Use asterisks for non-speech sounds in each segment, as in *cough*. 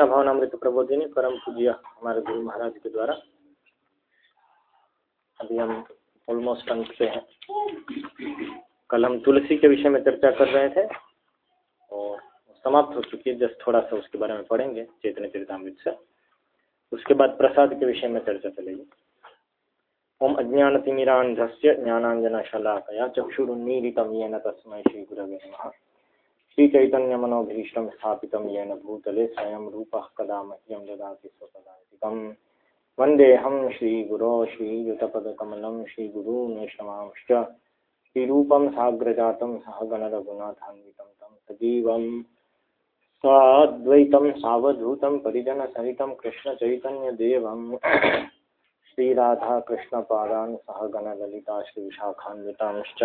कृष्ण भावनामृत प्रबोधिनी परम पूज्य हमारे गुरु महाराज के द्वारा। अभी हम ऑलमोस्ट अंत पे हैं। कल हम तुलसी के विषय में चर्चा कर रहे थे और समाप्त हो चुकी है। जस्ट थोड़ा सा उसके बारे में पढ़ेंगे चैतन्य चरितमृत से। उसके बाद प्रसाद के विषय में चर्चा चलेगी। ओम अज्ञान अज्ञानतिमिरान्धस्य ज्ञानाञ्जनशलाकया चक्षुरुन्मीलितं येन तस्मै श्रीगुरवे नमः। श्रीचैतन्यमनोभीष्टं स्थापितं येन भूतले स्वयं रूपः कदा मह्यं ददाति स्वपदान्तिकम् वन्देऽहं श्रीगुरो श्रीयुतपदकमलं श्रीगुरून्वेषमांश्च श्रीरूपं साग्रजातं सहगणरघुनाथान्वितं तं सजीवं। साद्वैतं सावधूतं परिजनसहितं कृष्णचैतन्यदेवं श्रीराधाकृष्णपादान् सहगणललिता श्रीविशाखान्वितांश्च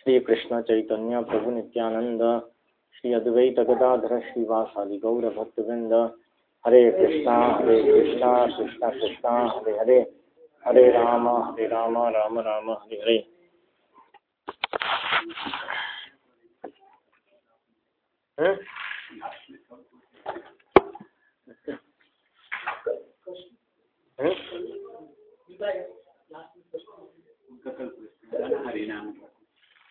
श्रीकृष्णचैतन्य प्रभुनित्यानन्द श्री अद्वैतगदाधर श्रीवासादि गौरभक्तवृन्द हरे कृष्णा हरे कृष्णा कृष्णा कृष्णा हरे हरे हरे राम हरे राम राम राम हरे हरे हम्म? हम्म?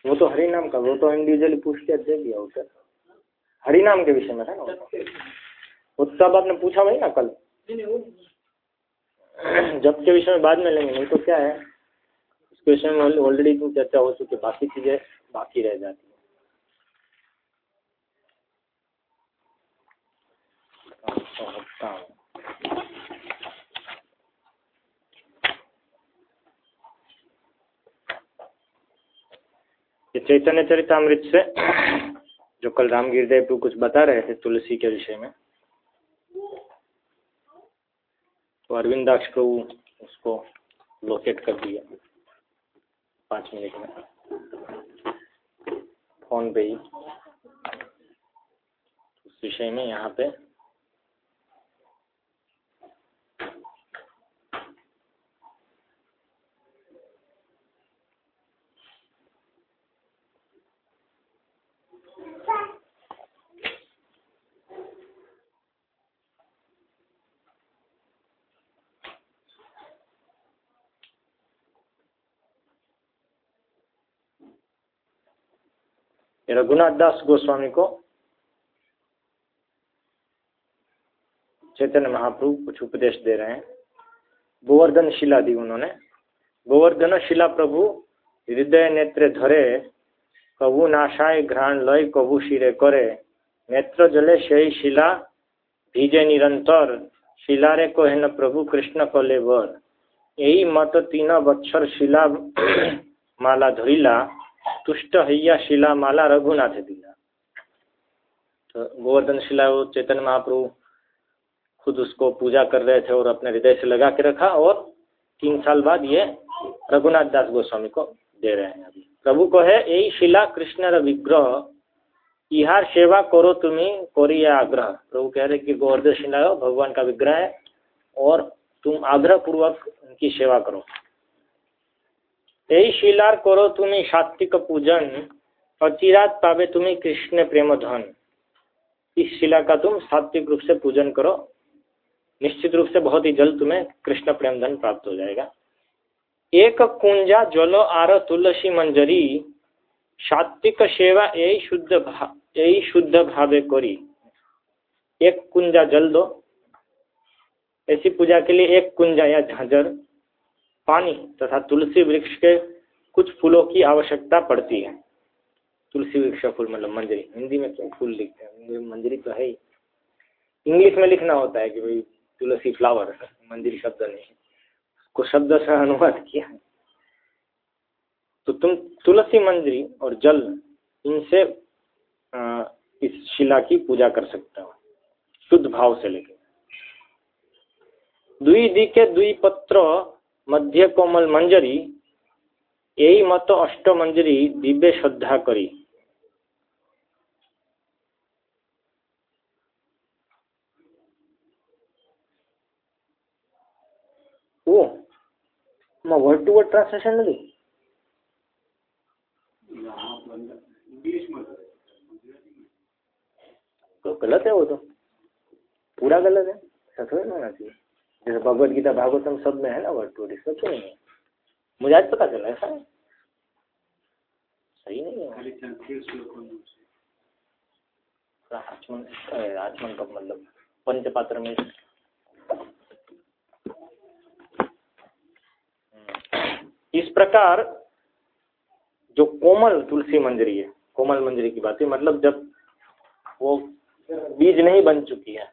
वो तो हरि नाम का वो तो इंडिविजुअली पूछ के दे दिया उसे। हरि नाम के विषय में था ना वो तो? सब आपने पूछा वही ना कल? जब के विषय में बाद में लेंगे नहीं तो क्या है? उसके विषय में ऑलरेडी इतनी चर्चा हो चुकी है बाकी चीज़ें बाकी रह जाती है। ये चैतन्य चरितमृत से जो कल रामगिर देव को कुछ बता रहे थे तुलसी के विषय में तो अरविंदाक्ष प्रभु उसको लोकेट कर दिया पाँच मिनट में। फ़ोन पे ही। उस विषय में यहाँ पे रघुनाथ दास गोस्वामी को चैतन्य महाप्रभु कुछ उपदेश दे रहे हैं। गोवर्धन शिला दी उन्होंने। गोवर्धन शिला प्रभु, हृदय नेत्र धरे कभु नाशाय घ्राण लय कभु शिरे करे। नेत्र जले से शिला, भीजे निरंतर। शिलारे को है न प्रभु कृष्ण कले वर। यही मत तीन बच्छर शिला *clears throat* माला धरिला। तुष्ट हैया शिला माला रघुनाथ दिला तो गोवर्धन शिला वो चैतन्य महाप्रभु खुद उसको पूजा कर रहे थे और अपने हृदय से लगा के रखा और तीन साल बाद ये रघुनाथ दास गोस्वामी को दे रहे हैं अभी। प्रभु को है यही शिला कृष्ण विग्रह, इहार सेवा करो तुम्हें, कोरिया आग्रह। प्रभु कह रहे कि गोवर्धन शिला, भगवान का विग्रह है और तुम आग्रह पूर्वक उनकी सेवा करो। यही शिलार करो तुम्हें सात्विक पूजन अचिरात पावे तुम्हें कृष्ण प्रेम धन इस शिला का तुम सात्विक रूप से पूजन करो निश्चित रूप से बहुत ही जल्द तुम्हें कृष्ण प्रेम धन प्राप्त हो जाएगा एक कुंजा जलो आर तुलसी मंजरी सात्विक सेवा यही शुद्ध यही शुद्ध भावे करी एक कुंजा जल दो ऐसी पूजा के लिए एक कुंजा या झांझर पानी तथा तुलसी वृक्ष के कुछ फूलों की आवश्यकता पड़ती है। तुलसी वृक्ष फूल मतलब मंजरी। हिंदी में क्या फूल लिखते हैं? मंजरी तो है ही। इंग्लिश में लिखना होता है कि भाई तुलसी फ्लावर। मंजरी शब्द नहीं उसको शब्द से अनुवाद किया। है तो तुम तुलसी मंजरी और जल, इनसे इस शिला की पूजा कर सकते हो। शुद्ध भाव से लेकर दुई दिके दुई पत्र मध्य कोमल मंजरी, यही मत अष्ट मंजरी दिव्य श्रद्धा करी। मैं वर्ड टू वर्ड ट्रांसलेशन નથી तो गलत है वो तो. पूरा गलत है ऐसा थोड़ी ना होना चाहिए जैसे भगवत गीता भागवतम सब में है ना वर्ड टू इसमें क्यों नहीं है मुझे आज पता चला ऐसा है? सही नहीं है। आचमन आचमन का मतलब पंचपात्र में इस प्रकार जो कोमल तुलसी मंजरी है कोमल मंजरी की बात है मतलब जब वो बीज नहीं बन चुकी है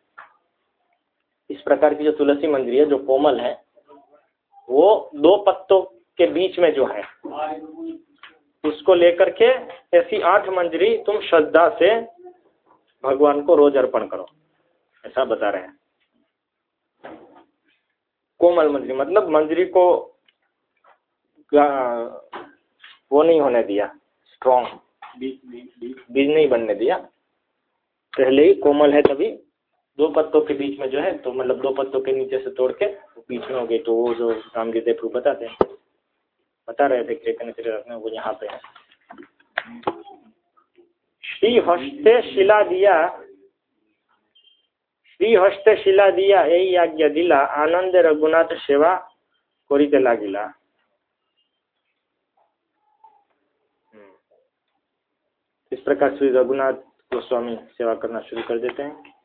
इस प्रकार की जो तुलसी मंजरी है जो कोमल है वो दो पत्तों के बीच में जो है उसको लेकर के ऐसी आठ मंजरी तुम श्रद्धा से भगवान को रोज अर्पण करो। ऐसा बता रहे हैं। कोमल मंजरी मतलब मंजरी को वो नहीं होने दिया स्ट्रॉन्ग बीज नहीं बनने दिया। पहले ही कोमल है तभी दो पत्तों के बीच में जो है तो मतलब दो पत्तों के नीचे से तोड़ के बीच में हो गए। तो वो जो राम के देवरू बताते हैं, बता रहे थे चैतन्य चरित्र वो यहाँ पे है। श्री हस्ते शिला दिया श्री हस्ते शिला दिया, यही आज्ञा दिला, आनंद रघुनाथ सेवा करीते लागिला। इस प्रकार श्री रघुनाथ गोस्वामी सेवा करना शुरू कर देते हैं।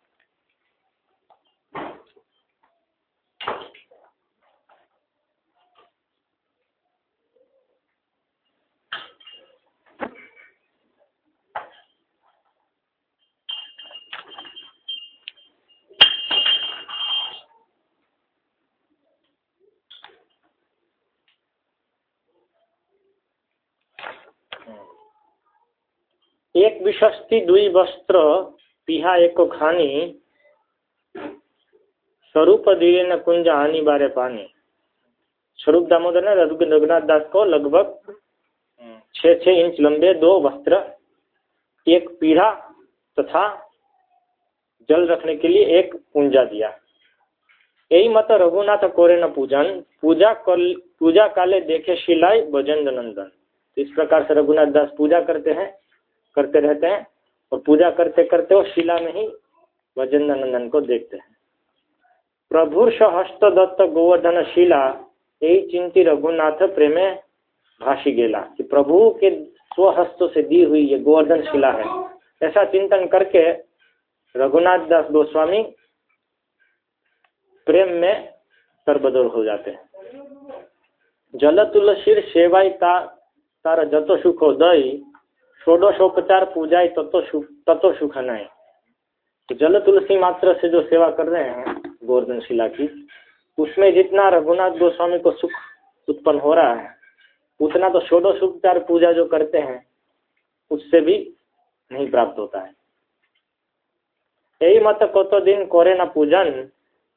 एक विशस्ति दुई वस्त्र पिहा एक खानी, स्वरूप धीरे न कुंज आनी बारे पानी। स्वरूप दामोदर ने रघुनाथ दास को लगभग छः छः इंच लंबे दो वस्त्र, एक पीढ़ा तथा जल रखने के लिए एक कुंजा दिया। यही मत रघुनाथ कोरे न पूजन। पूजा कल पूजा काले देखे शिलाई भजन नंदन। इस प्रकार से रघुनाथ दास पूजा करते हैं। करते रहते हैं और पूजा करते करते वो शिला में ही वजेंद्र नंदन को देखते हैं। प्रभुर्ष हस्त दत्त गोवर्धन शिला, यही चिंती रघुनाथ प्रेमे भाषी गेला कि प्रभु के स्वहस्तों से दी हुई ये गोवर्धन शिला है। ऐसा चिंतन करके रघुनाथ दास गोस्वामी प्रेम में सरबदर हो जाते हैं। जल तुलसीर सेवाई ता तारा जतो सुखो दई षोडशोपचार पूजा तत्व सुख, तत्व सुखनाए तो जल तुलसी मात्र से जो सेवा कर रहे हैं गोवर्धन शिला की, उसमें जितना रघुनाथ गोस्वामी को सुख उत्पन्न हो रहा है, उतना तो षोडशोपचार पूजा जो करते हैं, उससे भी नहीं प्राप्त होता है। यही मत को तो दिन कोरे न पूजन,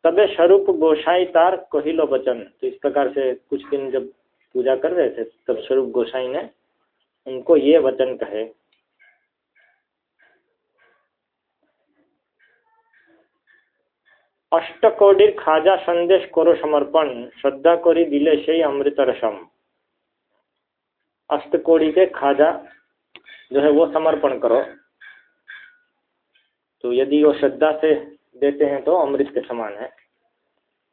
तबे स्वरूप गोसाई तार कहिलो बचन तो इस प्रकार से कुछ दिन जब पूजा कर रहे थे, तब स्वरूप गोसाई ने उनको ये वचन कहे। अष्टकोडीर खाजा संदेश करो समर्पण, श्रद्धा करी दिले से अमृत रसम। अष्टकोड़ी के खाजा जो है वो समर्पण करो। तो यदि वो श्रद्धा से देते हैं तो अमृत के समान है।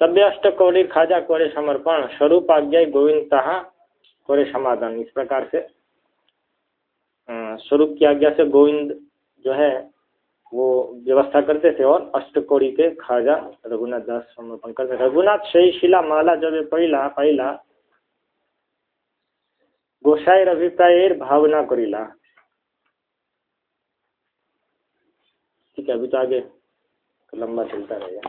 तब्य अष्टकोड़ी खाजा कोरे समर्पण स्वरूप आज्ञा गोविंद कोरे समाधान, इस प्रकार से। स्वरूप की आज्ञा से गोविंद जो है, वो व्यवस्था करते थे और अष्टकोड़ी के खाजा रघुनाथ दास समर्पण करते रघुनाथ सही शिला माला जब पहला पहला, गोसाई अभिप्राय भावना करीला। ठीक है, अभी तो आगे लंबा चलता रहेगा।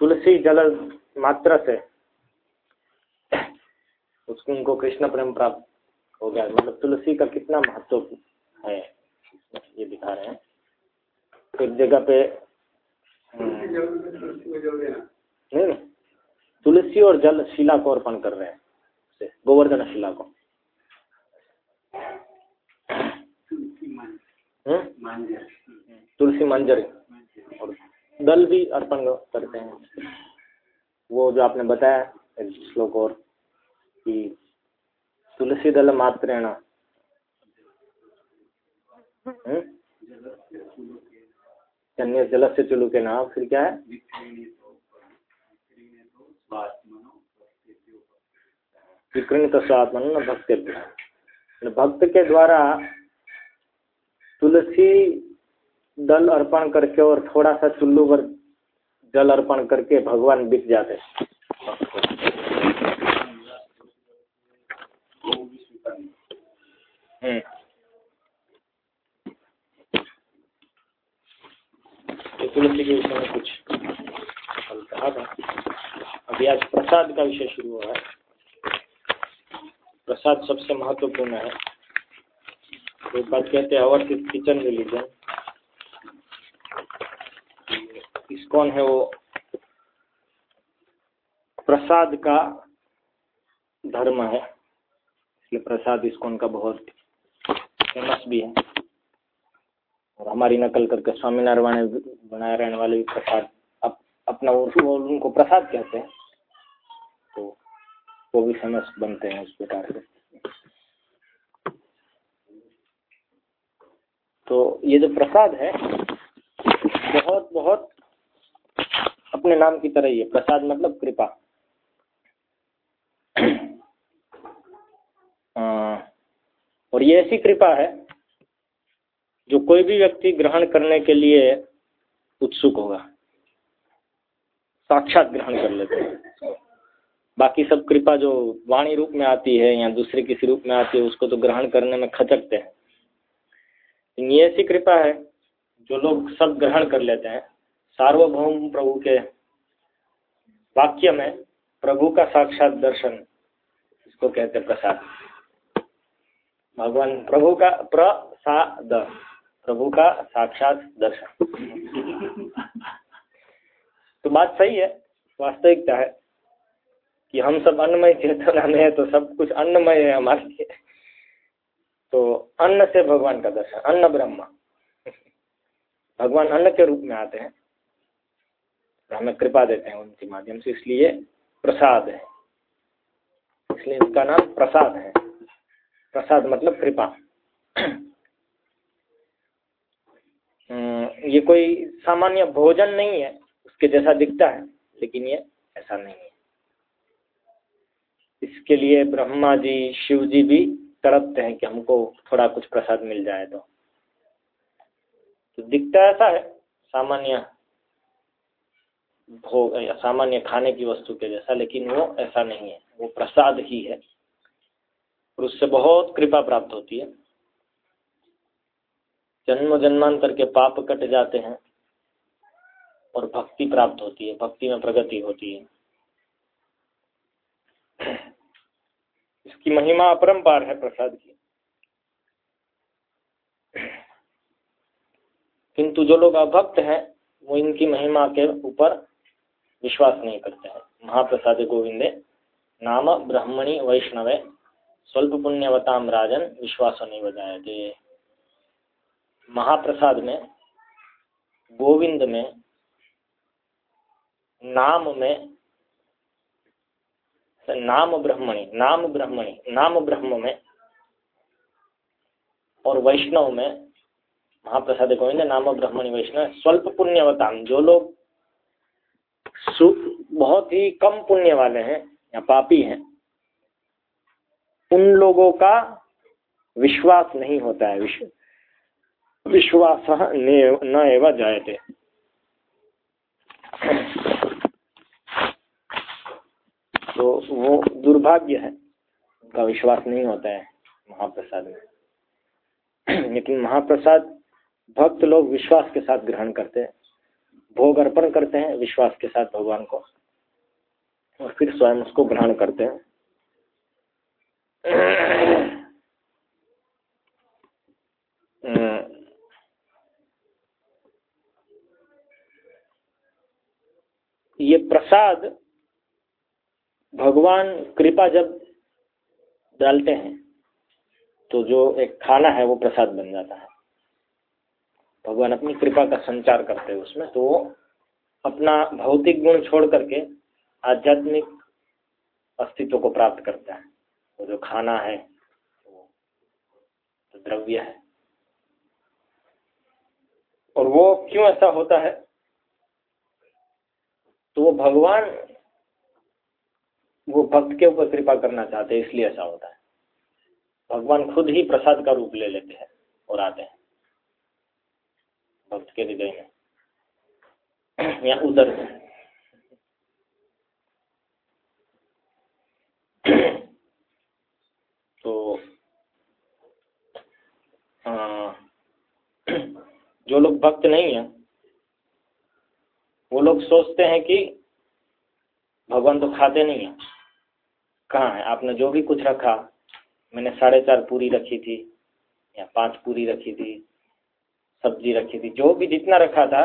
तुलसी जल मात्र से उसको उनको कृष्ण प्रेम प्राप्त हो गया। मतलब तुलसी का कितना महत्व है? ये दिखा रहे हैं। एक जगह पे नहीं नहीं। तुलसी और जल शिला को अर्पण कर रहे हैं गोवर्धन शिला को। हम्म? तुलसी मंजर। और दल भी अर्पण करते हैं। वो जो आपने बताया श्लोक और कि तुलसीदल मात्रेण अन्य जल से चुलू के नाम, फिर क्या है? विकृत स्वात्मन भक्ति भक्त के द्वारा तुलसी दल अर्पण करके और थोड़ा सा चुल्लू पर जल अर्पण करके भगवान बिक जाते हम्म तुलसी के विषय में कुछ कहा था। अभी आज प्रसाद का विषय शुरू हुआ है। प्रसाद सबसे महत्वपूर्ण है। तो एक बात कहते हैं अवर्थित किचन रिलीजन कौन है वो? प्रसाद का धर्म है। इसलिए प्रसाद इसकोन का बहुत फ़ेमस भी है। और हमारी नकल करके स्वामीनारायण बनाए रहने वाले भी प्रसाद अप, अपना और उनको प्रसाद कहते हैं। तो वो भी फ़ेमस बनते हैं उस प्रकार से। तो ये जो प्रसाद है बहुत बहुत अपने नाम की तरह ही है। प्रसाद मतलब कृपा। और ये ऐसी कृपा है जो कोई भी व्यक्ति ग्रहण करने के लिए उत्सुक होगा। साक्षात ग्रहण कर लेते हैं। बाकी सब कृपा जो वाणी रूप में आती है या दूसरे किसी रूप में आती है, उसको तो ग्रहण करने में खचकते हैं। ये ऐसी कृपा है जो लोग सब ग्रहण कर लेते हैं। सार्वभौम प्रभु के वाक्य में प्रभु का साक्षात दर्शन इसको कहते प्रसाद। भगवान प्रभु का प्रसाद, प्रभु का साक्षात दर्शन। तो बात सही है, वास्तविकता है कि हम सब अन्नमय चेतना में है तो सब कुछ अन्नमय है हमारे लिए। तो अन्न से भगवान का दर्शन, अन्न ब्रह्मा। भगवान अन्न के रूप में आते हैं तो हमें कृपा देते हैं उनके माध्यम से, इसलिए प्रसाद है। इसलिए इसका नाम प्रसाद है। प्रसाद मतलब कृपा। हम्म, ये कोई सामान्य भोजन नहीं है उसके जैसा दिखता है लेकिन ये ऐसा नहीं है। इसके लिए ब्रह्मा जी शिव जी भी तड़पते हैं कि हमको थोड़ा कुछ प्रसाद मिल जाए तो, तो दिखता ऐसा है सामान्य भोग सामान्य खाने की वस्तु के जैसा लेकिन वो ऐसा नहीं है वो प्रसाद ही है। और उससे बहुत कृपा प्राप्त होती है। जन्म जन्मांतर के पाप कट जाते हैं और भक्ति प्राप्त होती है, भक्ति में प्रगति होती है। इसकी महिमा अपरंपार है प्रसाद की। किंतु जो लोग अभक्त हैं, वो इनकी महिमा के ऊपर विश्वास नहीं करते हैं। महाप्रसाद गोविंदे, नाम ब्रह्मणि वैष्णवे स्वल्प पुण्यवताम राजन विश्वास नहीं बजाए थे महाप्रसाद में गोविंद में नाम में नाम ब्रह्मणी नाम ब्रह्मणी नाम ब्रह्म में और वैष्णव में महाप्रसाद गोविंद नाम ब्रह्मणी वैष्णव स्वल्प पुण्यवताम जो लोग बहुत ही कम पुण्य वाले हैं, या पापी हैं उन लोगों का विश्वास नहीं होता है। विश्व विश्वास न एवं जायते। तो वो दुर्भाग्य है, उनका विश्वास नहीं होता है महाप्रसाद में। लेकिन महाप्रसाद भक्त लोग विश्वास के साथ ग्रहण करते हैं, भोग अर्पण करते हैं विश्वास के साथ भगवान को, और फिर स्वयं उसको ग्रहण करते हैं। ये प्रसाद भगवान कृपा जब डालते हैं तो जो एक खाना है वो प्रसाद बन जाता है। भगवान अपनी कृपा का संचार करते हैं उसमें तो अपना भौतिक गुण छोड़ करके आध्यात्मिक अस्तित्व को प्राप्त करता है। वो जो खाना है, वो तो द्रव्य है। और वो क्यों ऐसा होता है? तो वो भगवान, वो भक्त के ऊपर कृपा करना चाहते हैं, इसलिए ऐसा होता है। भगवान खुद ही प्रसाद का रूप ले लेते हैं और आते हैं। भक्त के हृदय में। या उधर तो आ, *clears throat* जो लोग भक्त नहीं है वो लोग सोचते हैं कि भगवान तो खाते नहीं है। कहाँ है? आपने जो भी कुछ रखा मैंने साढ़े चार पूरी रखी थी या पाँच पूरी रखी थी सब्ज़ी रखी थी जो भी जितना रखा था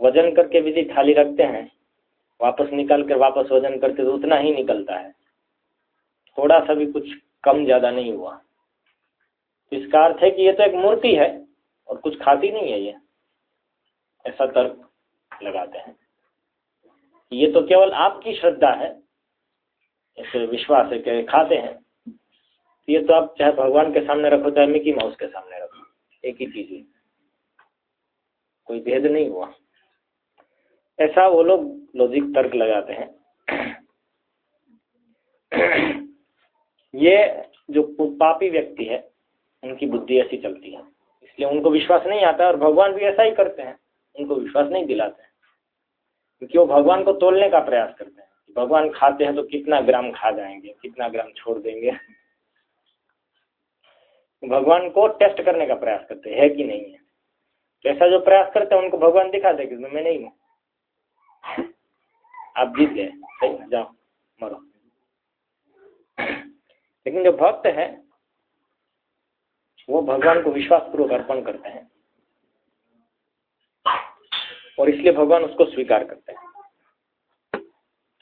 वज़न करके भी थाली रखते हैं वापस निकाल कर वापस वज़न करते तो उतना ही निकलता है। थोड़ा सा भी कुछ कम ज़्यादा नहीं हुआ। तो इसका अर्थ है कि ये तो एक मूर्ति है और कुछ खाती नहीं है ये। ऐसा तर्क लगाते हैं। ये तो केवल आपकी श्रद्धा है, ऐसे विश्वास है कि खाते हैं। ये तो आप चाहे भगवान के सामने रखो, चाहे मिकी माउस के सामने रखो, एक ही चीज़ हुई कोई भेद नहीं हुआ। ऐसा वो लोग लॉजिक तर्क लगाते हैं। ये जो पापी व्यक्ति है, उनकी बुद्धि ऐसी चलती है। इसलिए उनको विश्वास नहीं आता और भगवान भी ऐसा ही करते हैं। उनको विश्वास नहीं दिलाते हैं। क्योंकि वो भगवान को तोलने का प्रयास करते हैं। भगवान खाते हैं तो कितना ग्राम खा जाएँगे, कितना ग्राम छोड़ देंगे। *laughs* भगवान को टेस्ट करने का प्रयास करते हैं, है कि नहीं है? तो ऐसा जो प्रयास करते हैं, उनको भगवान दिखा दे कि मैं नहीं हूँ। *laughs* आप जीत गए। सही जाओ, मरो। लेकिन जो भक्त है, वो भगवान को विश्वास पूर्वक अर्पण करते हैं। और इसलिए भगवान उसको स्वीकार करते हैं।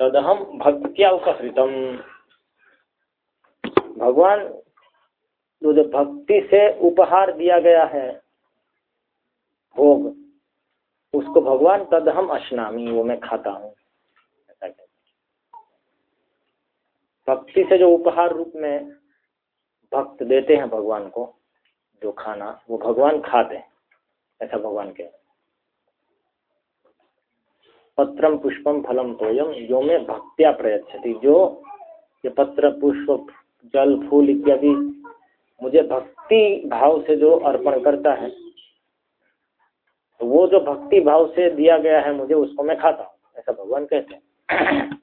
तदहम भक्तिया उपकृतम भगवान तो जो भक्ति से उपहार दिया गया है, भोग, उसको भगवान तद हम अश्नामी, वो मैं खाता हूँ ऐसा कहते भक्ति से जो उपहार रूप में भक्त देते हैं भगवान को, जो खाना, वो भगवान खाते हैं, ऐसा भगवान के। पत्रम पुष्पम फलम तोयम जो में भक्त्या प्रयच्छति, जो ये पत्र, पुष्प, जल, फूल इत्यादि मुझे भक्ति भाव से जो अर्पण करता है तो वो जो भक्ति भाव से दिया गया है मुझे, उसको मैं खाता हूँ, ऐसा भगवान कहते हैं।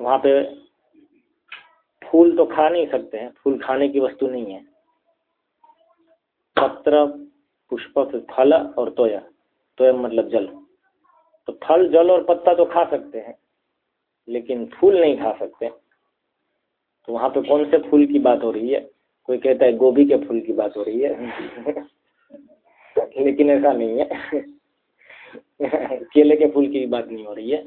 वहाँ पे फूल तो खा नहीं सकते हैं, फूल खाने की वस्तु नहीं है। पत्र, पुष्प फल और तोया। तोया मतलब जल। तो फल, जल और पत्ता तो खा सकते हैं, लेकिन फूल नहीं खा सकते। तो वहाँ पे कौन से फूल की बात हो रही है? कोई कहता है गोभी के फूल की बात हो रही है। *laughs* लेकिन ऐसा नहीं है। *laughs* केले के फूल की बात नहीं हो रही है।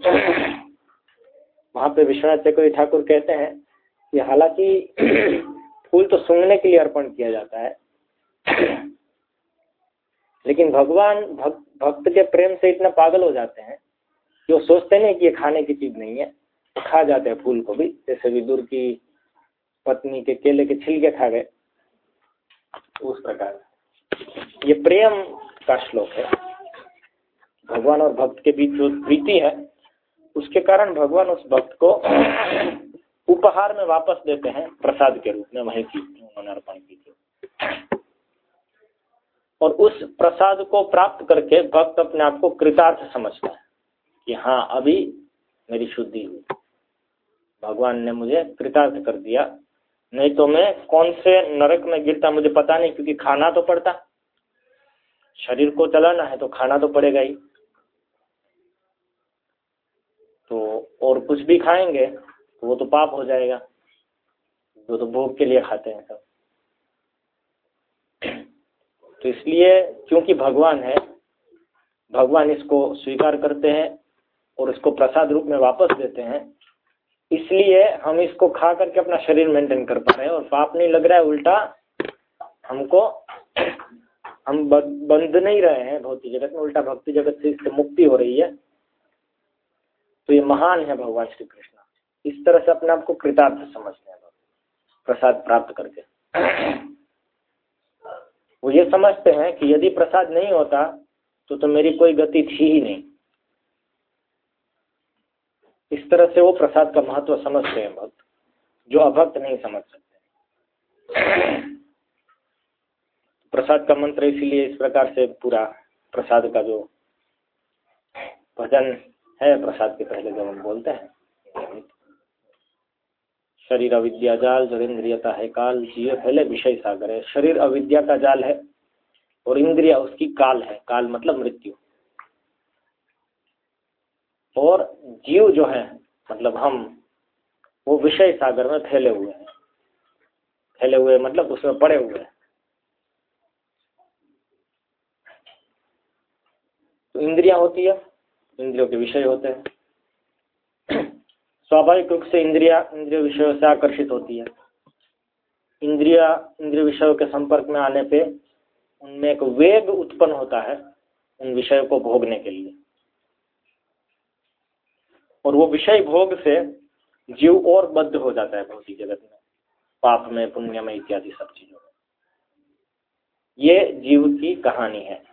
वहाँ पे विश्वनाथ चक्रवर्ती ठाकुर कहते हैं कि हालाँकि *clears throat* फूल तो सूंघने के लिए अर्पण किया जाता है। *clears throat* लेकिन भगवान भक्त भक्त के प्रेम से इतना पागल हो जाते हैं कि वो सोचते नहीं कि ये खाने की चीज़ नहीं है। खा जाते हैं फूल को भी, जैसे विदुर की पत्नी के केले के छिलके खा गए। उस प्रकार। ये प्रेम का श्लोक है। भगवान और भक्त के बीच जो प्रीति है उसके कारण भगवान उस भक्त को उपहार में वापस देते हैं प्रसाद के रूप में, वही चीज़ उन्होंने अर्पण की थी। और उस प्रसाद को प्राप्त करके भक्त अपने आप को कृतार्थ समझता है कि हाँ अभी मेरी शुद्धि हुई। भगवान ने मुझे कृतार्थ कर दिया। नहीं तो मैं कौन से नरक में गिरता मुझे पता नहीं, क्योंकि खाना तो पड़ता। शरीर को चलाना है तो खाना तो पड़ेगा ही। तो और कुछ भी खाएँगे तो वो तो पाप हो जाएगा। वो तो भोग के लिए खाते हैं सब। तो इसलिए क्योंकि भगवान है, भगवान इसको स्वीकार करते हैं और इसको प्रसाद रूप में वापस देते हैं, इसलिए हम इसको खा करके अपना शरीर मेंटेन कर पा रहे हैं और पाप नहीं लग रहा है, उल्टा हमको, हम बंद नहीं रहे हैं भौतिक जगत में, उल्टा भक्ति जगत से इससे मुक्ति हो रही है। तो ये महान है भगवान श्री कृष्ण इस तरह से अपने आप को कृतार्थ समझते हैं प्रसाद प्राप्त करके। वो ये समझते हैं कि यदि प्रसाद नहीं होता तो तो मेरी कोई गति थी ही नहीं। इस तरह से वो प्रसाद का महत्व समझते हैं भक्त, जो अभक्त नहीं समझ सकते। प्रसाद का मंत्र इसीलिए इस प्रकार से पूरा प्रसाद का जो भजन है, प्रसाद के पहले जब हम बोलते हैं। शरीर अविद्या जाल, जब इंद्रियता है काल जीव पहले विषय सागर है। शरीर अविद्या का जाल है और इंद्रिया उसकी काल है। काल मतलब मृत्यु। और जीव जो है मतलब हम, वो विषय सागर में फैले हुए हैं। फैले हुए मतलब उसमें पड़े हुए हैं। तो इंद्रिया होती है इंद्रियों के विषय होते हैं। स्वाभाविक रूप से इंद्रिया इंद्रिय विषयों से आकर्षित होती है। इंद्रिया इंद्रिय विषयों के संपर्क में आने पे उनमें एक वेग उत्पन्न होता है उन विषयों को भोगने के लिए। और वो विषय भोग से जीव और बद्ध हो जाता है भौतिक जगत में। पाप में, पुण्य में इत्यादि सब चीज़ों में। ये जीव की कहानी है।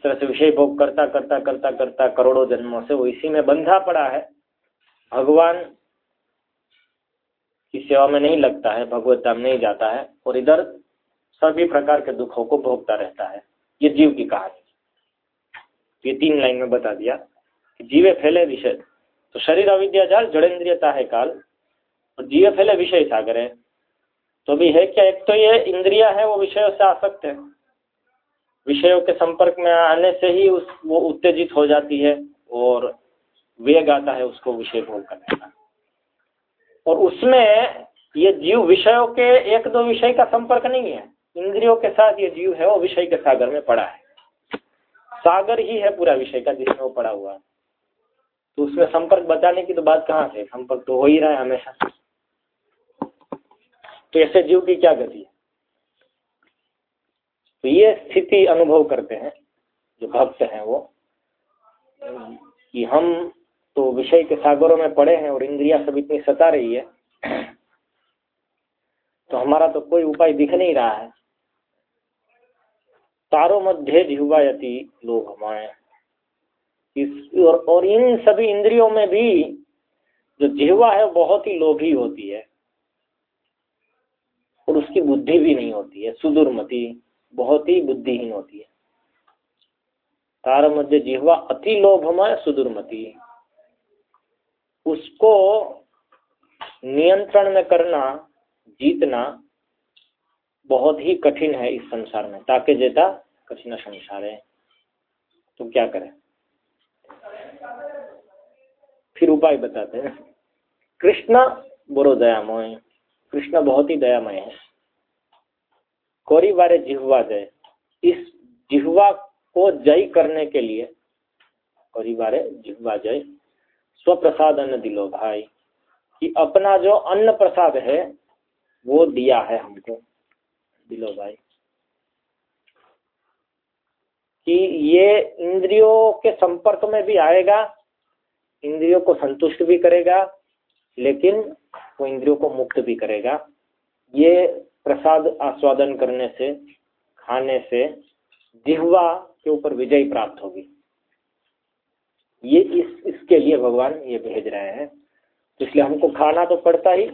इस तरह से विषय भोग करता करता करता करता करोड़ों जन्मों से वो इसी में बंधा पड़ा है। भगवान की सेवा में नहीं लगता है, भगवत धाम नहीं जाता है और इधर सभी प्रकार के दुखों को भोगता रहता है। ये जीव की कहानी। ये तीन लाइन में बता दिया कि जीवे फैले विषय। तो शरीर अविद्या जाल जड़ेन्द्रियता है काल। और जीवे फैले विषय सागर। है तो भी है क्या? एक तो ये इंद्रिया है, वो विषयों से आसक्त है। विषयों के संपर्क में आने से ही उस, वो उत्तेजित हो जाती है और वेग आता है उसको विषय भोग करने का। और उसमें ये जीव विषयों के एक दो विषय का संपर्क नहीं है। इंद्रियों के साथ ये जीव है, वो विषय के सागर में पड़ा है। सागर ही है पूरा विषय का जिसमें वो पड़ा हुआ है। तो उसमें संपर्क बचाने की तो बात कहाँ से? संपर्क तो हो ही रहा है हमेशा। तो ऐसे जीव की क्या गति है? तो ये स्थिति अनुभव करते हैं जो भक्त हैं वो कि हम तो विषय के सागरों में पड़े हैं और इंद्रिया सब इतनी सता रही है तो हमारा तो कोई उपाय दिख नहीं रहा है। तारो मध्य जिहुवायती लोग हमारे इस और, और इन सभी इंद्रियों में भी जो जिहवा है बहुत ही लोभी होती है। और उसकी बुद्धि भी नहीं होती है सुदूरमती बहुत ही बुद्धिहीन होती है। तार मध्य जिहवा अति लोभमय सुदूरमती। उसको नियंत्रण में करना, जीतना बहुत ही कठिन है इस संसार में। ताके जेता कठिन संसार है। तो क्या करें? फिर उपाय बताते हैं। कृष्ण बोरो दयामय। कृष्ण बहुत ही दयामय है। कोरी बारे जिहवा जय इस जिहवा को जय करने के लिए कोरी बारे जिहवा जय स्वप्रसाद अन्न दिलो भाई, कि अपना जो अन्न प्रसाद है, वो दिया है हमको। दिलो भाई। कि ये इंद्रियों के संपर्क में भी आएगा, इंद्रियों को संतुष्ट भी करेगा, लेकिन वो इंद्रियों को मुक्त भी करेगा। ये प्रसाद आस्वादन करने से, खाने से जिहवा के ऊपर विजय प्राप्त होगी। ये इस, इसके लिए भगवान ये भेज रहे हैं। तो इसलिए हमको खाना तो पड़ता ही,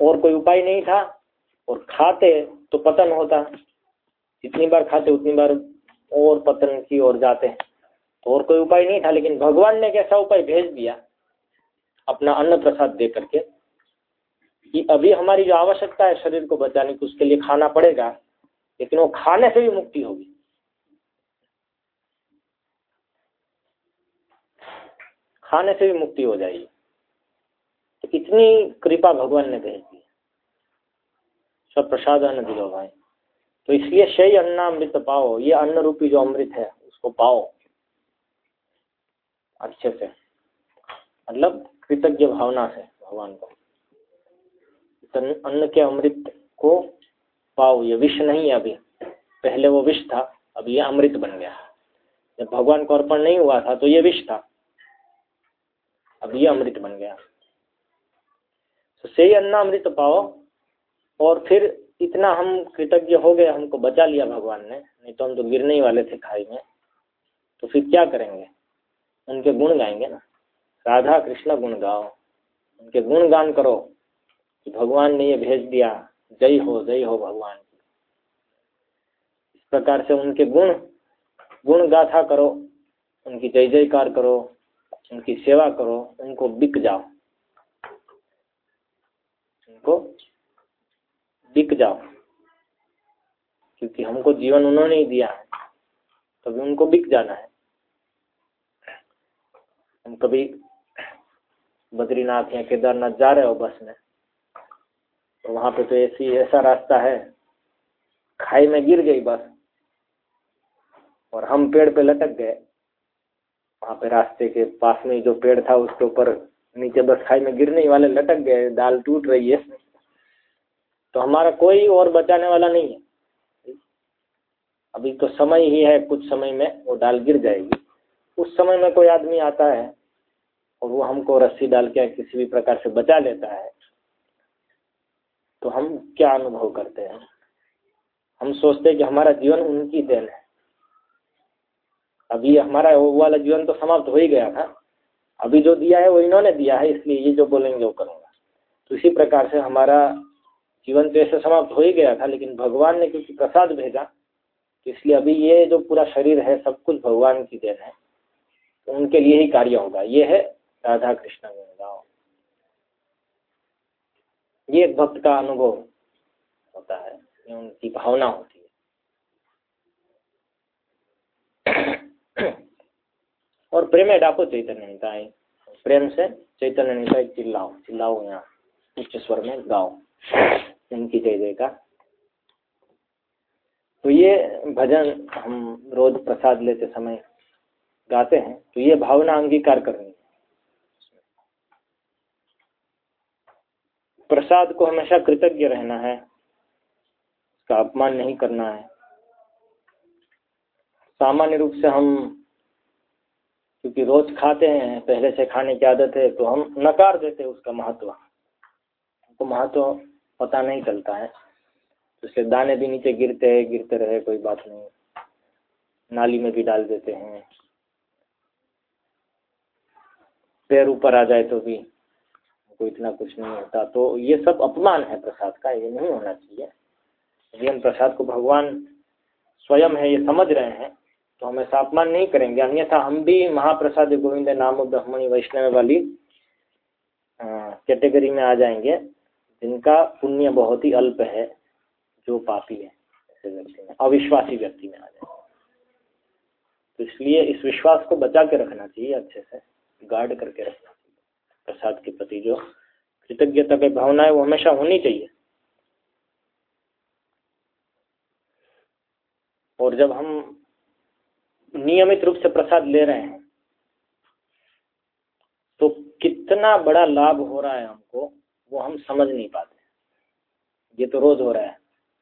और कोई उपाय नहीं था, और खाते तो पतन होता। जितनी बार खाते उतनी बार और पतन की ओर जाते तो और कोई उपाय नहीं था, लेकिन भगवान ने कैसा उपाय भेज दिया, अपना अन्न प्रसाद दे करके। कि अभी हमारी जो आवश्यकता है शरीर को बचाने की, उसके लिए खाना पड़ेगा, लेकिन वो खाने से भी मुक्ति होगी। खाने से भी मुक्ति हो जाएगी। तो इतनी कृपा भगवान ने भेज दी। सब प्रसाद अन्न दिलो भाई। तो इसलिए सही अन्नामृत पाओ। ये अन्न रूपी जो अमृत है, उसको पाओ। अच्छे से। मतलब कृतज्ञ भावना से भगवान को। अन्न के अमृत को पाओ। ये विष नहीं है अभी। पहले वो विष था, अब ये अमृत बन गया। जब भगवान को अर्पण नहीं हुआ था तो ये विष था। अब ये अमृत बन गया। तो से अन्ना अमृत पाओ। और फिर इतना हम कृतज्ञ हो गए, हमको बचा लिया भगवान ने। नहीं तो हम तो गिरने ही वाले थे खाई में। तो फिर क्या करेंगे? उनके गुण गाएँगे ना। राधा कृष्ण गुण गाओ। उनके गुण गान करो। भगवान ने ये भेज दिया, जय हो जय हो भगवान इस प्रकार से उनके गुण गुण गाथा करो, उनकी जय जयकार करो, उनकी सेवा करो, उनको बिक जाओ। उनको बिक जाओ। क्योंकि हमको जीवन उन्होंने ही दिया है, तभी उनको बिक जाना है। हम कभी बद्रीनाथ या केदारनाथ जा रहे हो बस में तो वहाँ पे तो ऐसी, ऐसा रास्ता है। खाई में गिर गई बस। और हम पेड़ पे लटक गए। वहाँ पे रास्ते के पास में जो पेड़ था, उसके ऊपर नीचे बस खाई में गिरने वाले लटक गए। दाल टूट रही है। तो हमारा कोई और बचाने वाला नहीं है। अभी तो समय ही है, कुछ समय में वो दाल गिर जाएगी। उस समय में कोई आदमी आता है और वो हमको रस्सी डाल के किसी भी प्रकार से बचा लेता है। तो हम क्या अनुभव करते हैं? हम सोचते हैं कि हमारा जीवन उनकी देन है। अभी हमारा वो वाला जीवन तो समाप्त हो ही गया था। अभी जो दिया है वो इन्होंने दिया है, इसलिए ये जो बोलेंगे वो करूँगा। तो इसी प्रकार से हमारा जीवन तो ऐसे समाप्त हो ही गया था, लेकिन भगवान ने क्योंकि प्रसाद भेजा तो इसलिए अभी ये जो पूरा शरीर है, सब कुछ भगवान की देन है। तो उनके लिए ही कार्य होगा। ये है राधा कृष्ण गाँव ये भक्त का अनुभव होता है, ये उनकी भावना होती है। *clears throat* और प्रेम डाको चैतन्य निताय प्रेम से चैतन्य चिल्लाओ चिल्लाओ यहाँ, उच्च स्वर में गाओ। इनकी जय जय का तो ये भजन हम रोज प्रसाद लेते समय गाते हैं तो ये भावना अंगीकार करनी है प्रसाद को हमेशा कृतज्ञ रहना है। उसका अपमान नहीं करना है। सामान्य रूप से हम क्योंकि रोज खाते हैं, पहले से खाने की आदत है तो हम नकार देते हैं उसका महत्व। हमको महत्व पता नहीं चलता है। तो इसलिए दाने भी नीचे गिरते हैं, गिरते रहे, कोई बात नहीं। नाली में भी डाल देते हैं। पैर ऊपर आ जाए तो भी को इतना कुछ नहीं होता। तो ये सब अपमान है प्रसाद का, ये नहीं होना चाहिए। यदि हम प्रसाद को भगवान स्वयं है, ये समझ रहे हैं तो हम ऐसा अपमान नहीं करेंगे। अन्यथा हम भी महाप्रसाद गोविंद नाम ब्रह्मणी वैष्णव वाली कैटेगरी में आ जाएँगे, जिनका पुण्य बहुत ही अल्प है, जो पापी है, ऐसे व्यक्ति में, अविश्वासी व्यक्ति में आ जाएँगे। तो इसलिए इस विश्वास को बचा के रखना चाहिए, अच्छे से, गार्ड करके रखना। प्रसाद के प्रति जो कृतज्ञता की भावना है, वो हमेशा होनी चाहिए। और जब हम नियमित रूप से प्रसाद ले रहे हैं तो कितना बड़ा लाभ हो रहा है हमको, वो हम समझ नहीं पाते। ये तो रोज हो रहा है।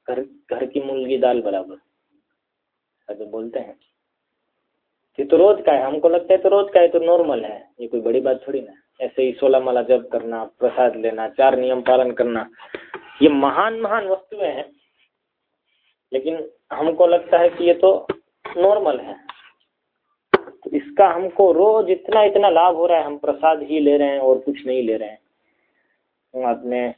घर घर की मूँगी दाल बराबर। ऐसे बोलते हैं। ये तो रोज का है, हमको लगता है तो रोज का है तो नॉर्मल है। ये कोई बड़ी बात थोड़ी ना ऐसे ही सोलह माला जप करना, प्रसाद लेना, चार नियम पालन करना, ये महान महान वस्तुएँ हैं। लेकिन हमको लगता है कि ये तो नॉर्मल है। तो इसका हमको रोज इतना इतना लाभ हो रहा है, हम प्रसाद ही ले रहे हैं और कुछ नहीं ले रहे हैं। आपने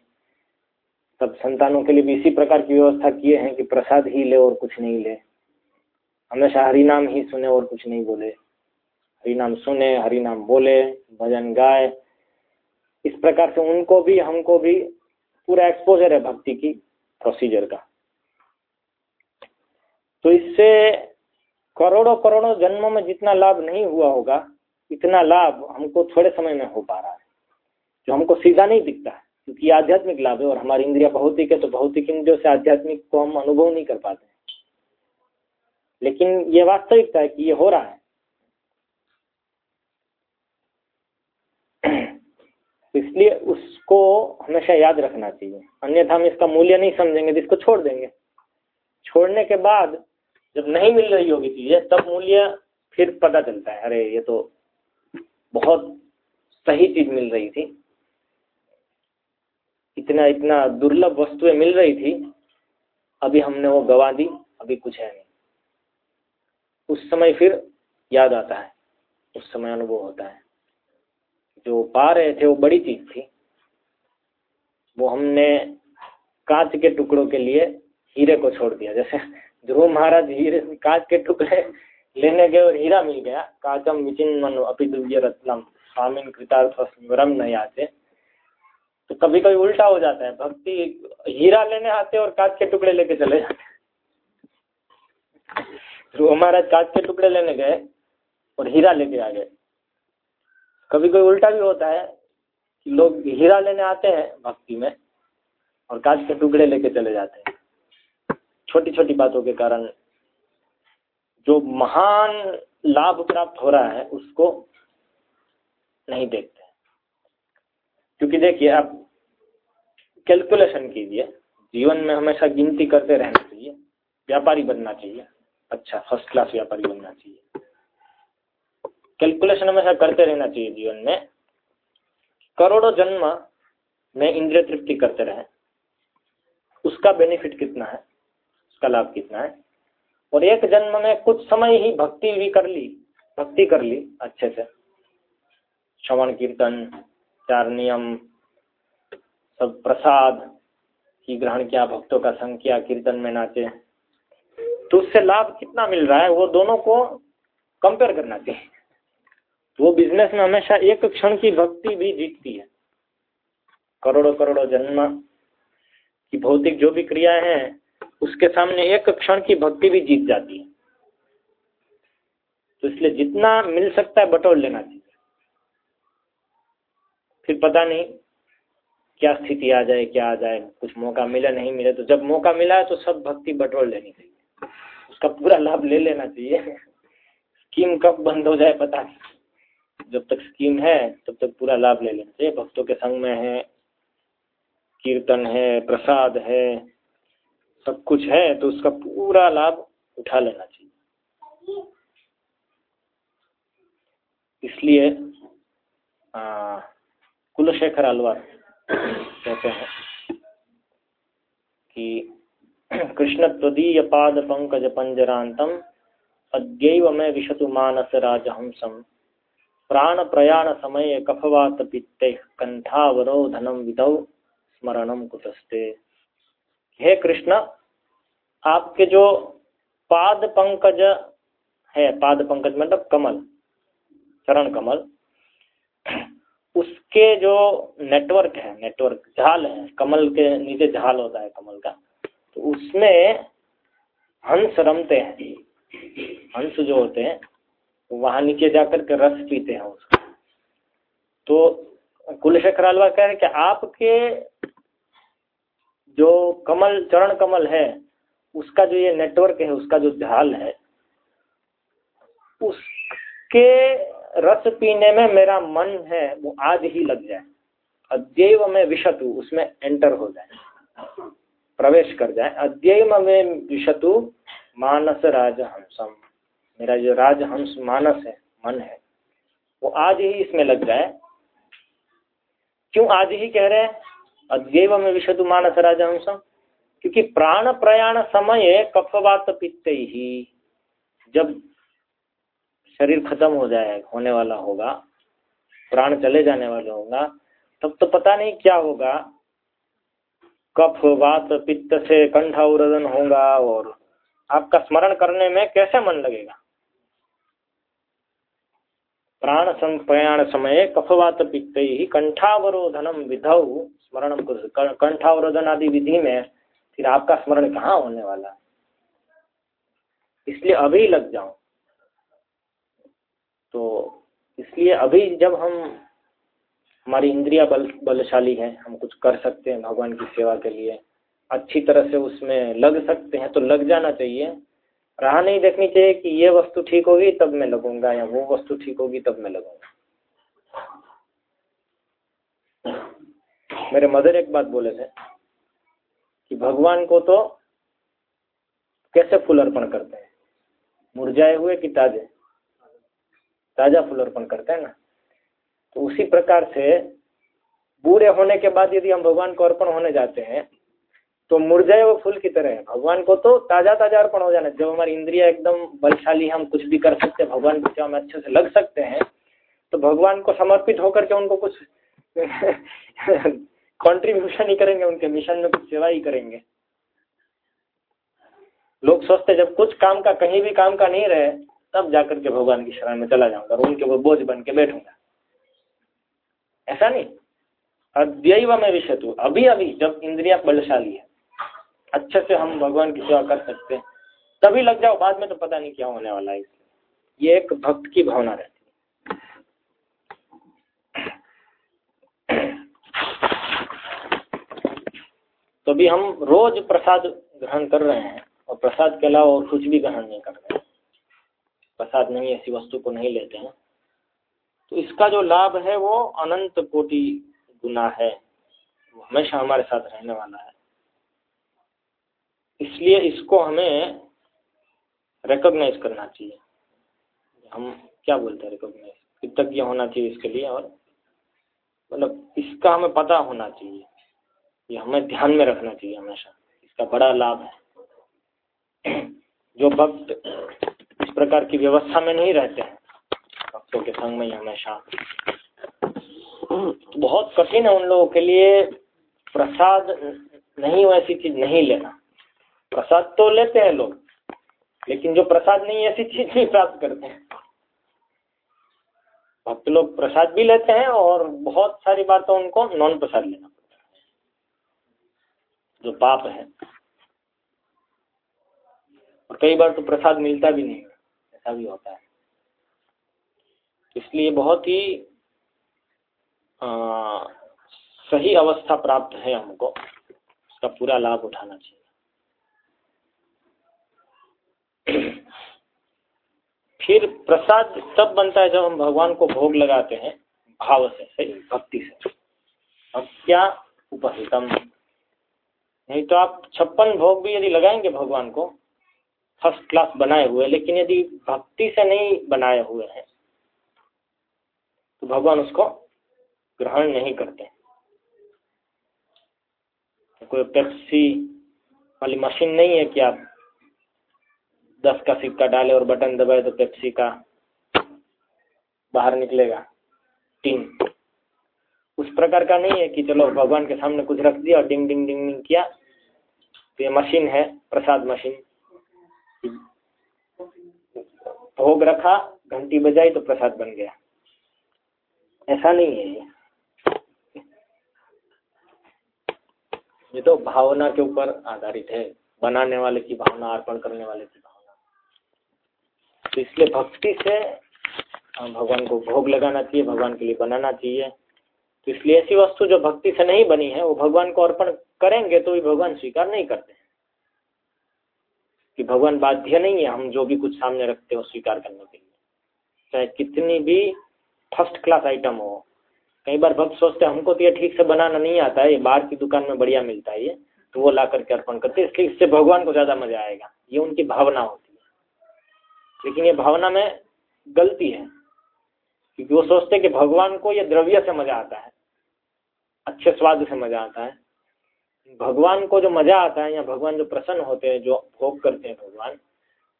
सब संतानों के लिए भी इसी प्रकार की व्यवस्था किए हैं कि प्रसाद ही ले और कुछ नहीं ले। हमेशा हरि नाम ही सुने और कुछ नहीं बोले। हरि नाम सुने हरि नाम बोले, भजन गाए। इस प्रकार से उनको भी, हमको भी पूरा एक्सपोजर है भक्ति की प्रोसीजर का। तो इससे करोड़ों करोड़ों जन्मों में जितना लाभ नहीं हुआ होगा, इतना लाभ हमको थोड़े समय में हो पा रहा है, जो हमको सीधा नहीं दिखता है, क्योंकि आध्यात्मिक लाभ है और हमारी इंद्रिया भौतिक है तो भौतिक इंद्रियों से आध्यात्मिक को हम अनुभव नहीं कर पाते लेकिन ये वास्तविकता है कि ये हो रहा है। *clears throat* इसलिए उसको हमेशा याद रखना चाहिए। अन्यथा हम इसका मूल्य नहीं समझेंगे तो इसको छोड़ देंगे। छोड़ने के बाद जब नहीं मिल रही होगी चीज़ें, तब मूल्य फिर पता चलता है, अरे ये तो बहुत सही चीज़ मिल रही थी। इतना इतना दुर्लभ वस्तुएँ मिल रही थी, अभी हमने वो गवा दी, अभी कुछ है नहीं। उस समय फिर याद आता है, उस समय अनुभव होता है। जो पा रहे थे, वो बड़ी चीज़ थी। वो हमने कांच के टुकड़ों के लिए हीरे को छोड़ दिया। जैसे ध्रुव महाराज हीरे, कांच के टुकड़े लेने गए और हीरा मिल गया। काचम विचिन मन अपी दुव्य रत्नम, स्वामीन कृतार्थ स्मरम नहीं आते तो कभी कभी उल्टा हो जाता है। भक्ति हीरा लेने आते और कांच के टुकड़े लेके चले जाते ध्रुव महाराज कांच के टुकड़े लेने गए और हीरा लेके आ गए। कभी कोई उल्टा भी होता है कि लोग हीरा लेने आते हैं भक्ति में और कांच के टुकड़े लेके चले जाते हैं। छोटी छोटी बातों के कारण जो महान लाभ प्राप्त हो रहा है, उसको नहीं देखते। क्योंकि देखिए, आप कैलकुलेशन कीजिए। जीवन में हमेशा गिनती करते रहना चाहिए। व्यापारी बनना चाहिए। अच्छा फ़र्स्ट क्लास व्यापारी बनना चाहिए। कैलकुलेशन हमेशा करते रहना चाहिए जीवन में। करोड़ों जन्म में इंद्रिय तृप्ति करते रहे। उसका बेनिफिट कितना है? उसका लाभ कितना है? और एक जन्म में कुछ समय ही भक्ति भी कर ली, भक्ति कर ली अच्छे से। श्रवण, कीर्तन, चार नियम, सब प्रसाद, की ग्रहण किया, भक्तों का संग किया, कीर्तन में नाचे। तो उससे लाभ कितना मिल रहा है, वो दोनों को कंपेयर करना चाहिए। वो बिज़नेस में हमेशा एक क्षण की भक्ति भी जीतती है। करोड़ों करोड़ों जन्म की भौतिक जो भी क्रियाएँ हैं, उसके सामने एक क्षण की भक्ति भी जीत जाती है। तो इसलिए जितना मिल सकता है बटोर लेना चाहिए। फिर पता नहीं क्या स्थिति आ जाए, क्या आ जाए, कुछ मौका मिले, नहीं मिले तो जब मौका मिला है तो सब भक्ति बटोर लेनी चाहिए। उसका पूरा लाभ ले लेना चाहिए। स्कीम कब बंद हो जाए पता नहीं। जब तक स्कीम है, तब तक पूरा लाभ ले लेना चाहिए। भक्तों के संग में है, कीर्तन है, प्रसाद है, सब कुछ है तो उसका पूरा लाभ उठा लेना चाहिए। इसलिए कुलशेखर अलवार कहते हैं कि कृष्ण त्वदीय पाद पंकज पंजरांतम अद्यव विशतु मानस राजहंसम प्राण प्रयाण समय कफवात पित्ते कंठावरोधनम विदौ स्मरणम कुतस्ते। हे कृष्ण, आपके जो पाद पंकज है पाद पंकज मतलब कमल चरण कमल उसके जो नेटवर्क है नेटवर्क झाल है, कमल के नीचे झाल होता है कमल का तो उसमें हंस रमते हैं। हंस जो होते हैं वहाँ नीचे जाकर के रस पीते हैं उसका। तो कुलशेखर अलवा कह रहे कि आपके जो कमल, चरण कमल है, उसका जो ये नेटवर्क है, उसका जो झाल है, उसके रस पीने में मेरा मन है, वो आज ही लग जाए। अद्यव में विशतु उसमें एंटर हो जाए। प्रवेश कर जाए। अद्यव में विशतु मानस राजहंसम मेरा जो राजहंस मानस है, मन है, वो आज ही इसमें लग जाए। क्यों आज ही कह रहे हैं? अद्यव में विशतु मानस राजहंसम क्योंकि प्राण प्रयाण समय कफवात पित्ते ही। जब शरीर खत्म हो जाए, होने वाला होगा, प्राण चले जाने वाले होगा, तब तो पता नहीं क्या होगा। कफ, वात, पित्त से कंठावरदन होगा और आपका स्मरण करने में कैसे मन लगेगा? प्राण प्रयाण समय कफवात पित्त ही कंठावरोधनम विधौ। स्मरण कंठावरोधन आदि विधि में फिर आपका स्मरण कहाँ होने वाला? इसलिए अभी लग जाओ। तो इसलिए अभी जब हम हमारी इंद्रिया बल, बलशाली है, हम कुछ कर सकते हैं भगवान की सेवा के लिए। अच्छी तरह से उसमें लग सकते हैं तो लग जाना चाहिए। राह नहीं देखनी चाहिए कि ये वस्तु ठीक होगी, तब मैं लगूँगा, या वो वस्तु ठीक होगी, तब मैं लगूँगा। मेरे मदर एक बात बोले थे कि भगवान को तो कैसे फूल अर्पण करते हैं? मुरझाए हुए कि ताजे? ताज़ा फूल अर्पण करते हैं ना? तो उसी प्रकार से बूढ़े होने के बाद यदि हम भगवान को अर्पण होने जाते हैं तो मुरझाए वो फूल की तरह है। भगवान को तो ताज़ा ताज़ा अर्पण हो जाना। जब हमारी इंद्रिया एकदम बलशाली हम कुछ भी कर सकते हैं, भगवान की सेवा में अच्छे से लग सकते हैं तो भगवान को समर्पित होकर के उनको कुछ *laughs* कंट्रीब्यूशन ही करेंगे, उनके मिशन में कुछ सेवा ही करेंगे। लोग सोचते जब कुछ काम का कहीं भी काम का नहीं रहे, तब जाकर के भगवान की शरण में चला जाऊँगा और उनके वो बोझ बन के बैठूँगा। ऐसा नहीं। अद्यव में विषय तू अभी अभी, जब इंद्रिया बलशाली है। अच्छे से हम भगवान की सेवा कर सकते हैं। तभी लग जाओ, बाद में तो पता नहीं क्या होने वाला है। ये एक भक्त की भावना रहती है। तो भी हम रोज प्रसाद ग्रहण कर रहे हैं और प्रसाद के अलावा और कुछ भी ग्रहण नहीं कर रहे हैं। प्रसाद नहीं, ऐसी वस्तु को नहीं लेते हैं। तो इसका जो लाभ है वो अनंत कोटि गुना है। वो हमेशा हमारे साथ रहने वाला है। इसलिए इसको हमें रिकॉग्नाइज करना चाहिए। हम क्या बोलते हैं रिकॉग्नाइज कृतज्ञ होना चाहिए इसके लिए और मतलब इसका हमें पता होना चाहिए। ये हमें ध्यान में रखना चाहिए हमेशा। इसका बड़ा लाभ है। जो भक्त इस प्रकार की व्यवस्था में नहीं रहते हैं भक्तों के संग में ही हमेशा। बहुत कठिन है उन लोगों के लिए प्रसाद नहीं वैसी चीज़ नहीं लेना। प्रसाद तो लेते हैं लोग, लेकिन जो प्रसाद नहीं, ऐसी चीज़ नहीं प्राप्त करते हैं। भक्त लोग प्रसाद भी लेते हैं और बहुत सारी बार तो उनको नॉन प्रसाद लेना पड़ता है। जो पाप है। और कई बार तो प्रसाद मिलता भी नहीं, ऐसा भी होता है। इसलिए बहुत ही सही अवस्था प्राप्त है हमको। उसका पूरा लाभ उठाना चाहिए। फिर प्रसाद तब बनता है जब हम भगवान को भोग लगाते हैं, भाव से, सही, भक्ति से। अब क्या उपहितम नहीं तो आप छप्पन भोग भी यदि लगाएँगे भगवान को, फ़र्स्ट क्लास बनाए हुए, लेकिन यदि भक्ति से नहीं बनाए हुए हैं भगवान उसको ग्रहण नहीं करते। कोई पेप्सी वाली मशीन नहीं है कि आप दस का सिक्का डाले और बटन दबाए तो पेप्सी का बाहर निकलेगा। टीम उस प्रकार का नहीं है कि चलो भगवान के सामने कुछ रख दिया और डिंग डिंग डिंग डिंग किया तो ये मशीन है, प्रसाद मशीन। भोग रखा, घंटी बजाई तो प्रसाद बन गया। ऐसा नहीं है। ये तो भावना के ऊपर आधारित है। बनाने वाले की भावना, अर्पण करने वाले की भावना। तो इसलिए भक्ति से भगवान को भोग लगाना चाहिए, भगवान के लिए बनाना चाहिए। तो इसलिए ऐसी वस्तु जो भक्ति से नहीं बनी है, वो भगवान को अर्पण करेंगे तो भी भगवान स्वीकार नहीं करते। कि भगवान बाध्य नहीं है हम जो भी कुछ सामने रखते हो स्वीकार करने के लिए। चाहे कितनी भी फ़र्स्ट क्लास आइटम हो। कई बार भक्त सोचते हैं, हमको तो ये ठीक से बनाना नहीं आता है, ये बाहर की दुकान में बढ़िया मिलता है ये तो वो ला करके अर्पण करते इसलिए इससे भगवान को ज़्यादा मज़ा आएगा। ये उनकी भावना होती है। लेकिन ये भावना में गलती है, क्योंकि वो सोचते हैं कि भगवान को ये द्रव्य से मज़ा आता है, अच्छे स्वाद से मज़ा आता है। भगवान को जो मज़ा आता है या भगवान जो प्रसन्न होते हैं, जो भोग करते हैं भगवान,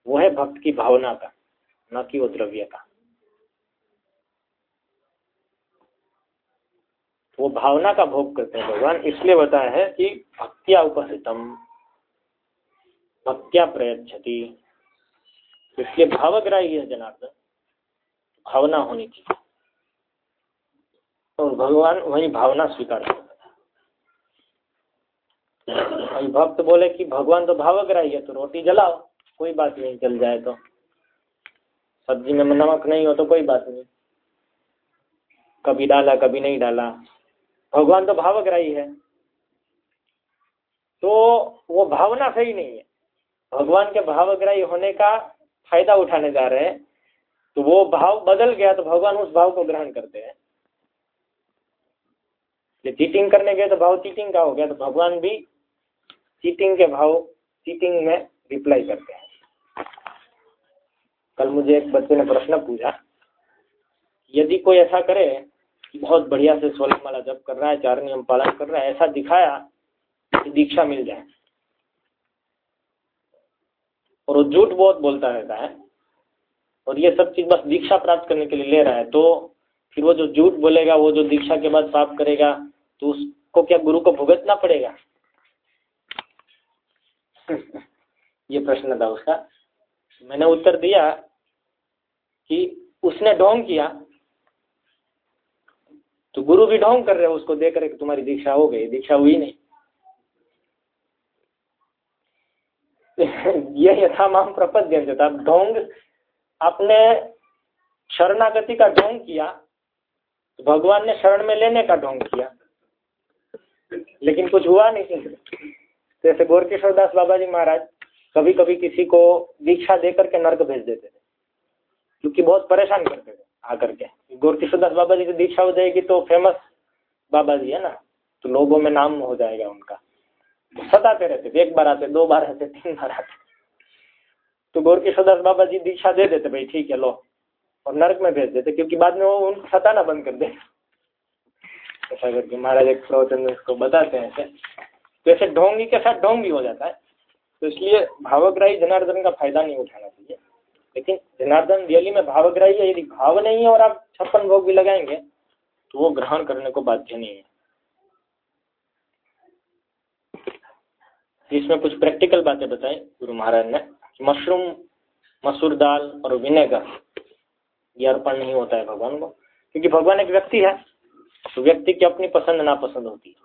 वो है भक्त की भावना का, न कि वो द्रव्य का। वो भावना का भोग करते हैं भगवान। इसलिए बताया है कि भक्तिया उपस्थितम भक्तिया प्रयच्छति। इसलिए भावग्राही है जनार्दन। भावना होनी चाहिए। और भगवान वही भावना स्वीकार करता है। भक्त बोले कि भगवान तो भावग्राही है तो रोटी जलाओ, कोई बात नहीं, जल जाए तो। सब्ज़ी में नमक नहीं हो तो कोई बात नहीं। कभी डाला, कभी नहीं डाला। भगवान तो भावग्राही है। तो वो भावना सही नहीं है। भगवान के भावग्राही होने का फ़ायदा उठाने जा रहे हैं। तो वो भाव बदल गया तो भगवान उस भाव को ग्रहण करते हैं। चीटिंग करने गए तो भाव चीटिंग का हो गया तो भगवान भी चीटिंग के भाव चीटिंग में रिप्लाई करते हैं। कल मुझे एक बच्चे ने प्रश्न पूछा, यदि कोई ऐसा करे बहुत बढ़िया से सोलह माला जप कर रहा है चार नियम पालन कर रहा है। ऐसा दिखाया कि दीक्षा मिल जाए। और वो झूठ बहुत बोलता रहता है। और ये सब चीज़ बस दीक्षा प्राप्त करने के लिए ले रहा है। तो फिर वो जो झूठ बोलेगा, वो जो दीक्षा के बाद पाप करेगा तो उसको क्या गुरु को भुगतना पड़ेगा? *laughs* ये प्रश्न था उसका। मैंने उत्तर दिया कि उसने ढोंग किया। तो गुरु भी ढोंग कर रहे हो, उसको देख रहे कि तुम्हारी दीक्षा हो गई, दीक्षा हुई नहीं। *laughs* ये यथा माम प्रपद्य था ढोंग, आपने शरणागति का ढोंग किया तो भगवान ने शरण में लेने का ढोंग किया। लेकिन कुछ हुआ नहीं। *laughs* जैसे गोरकेश्वर दास बाबा जी महाराज कभी कभी किसी को दीक्षा देकर के नर्क भेज देते थे, क्योंकि बहुत परेशान करते थे। आकर के। गोरकेश्वर दास बाबा जी की दीक्षा हो जाएगी तो फ़ेमस बाबा जी है ना तो लोगों में नाम हो जाएगा उनका। सताते रहते थे, एक बार आते, दो बार आते, तीन बार आते। तो गोरकेश्वर दास बाबा जी दीक्षा दे देते, भाई ठीक है, लो। और नरक में भेज देते, क्योंकि बाद में वो उनको सताना बंद कर दे ऐसा करके महाराज एक प्रवचन उसको बताते हैं ऐसे। तो ऐसे ढोंगी के साथ ढोंगी हो जाता है। तो इसलिए भावग्राही जनार्दन का फ़ायदा नहीं उठाना चाहिए। लेकिन जनार्दन रियली में भावग्राही है, यदि भाव नहीं है और आप छप्पन भोग भी लगाएँगे तो वो ग्रहण करने को बाध्य नहीं है। इसमें कुछ प्रैक्टिकल बातें बताई गुरु महाराज ने मशरूम, मसूर दाल और विनेगर ये अर्पण नहीं होता है भगवान को, क्योंकि भगवान एक व्यक्ति है तो व्यक्ति की अपनी पसंद नापसंद होती है।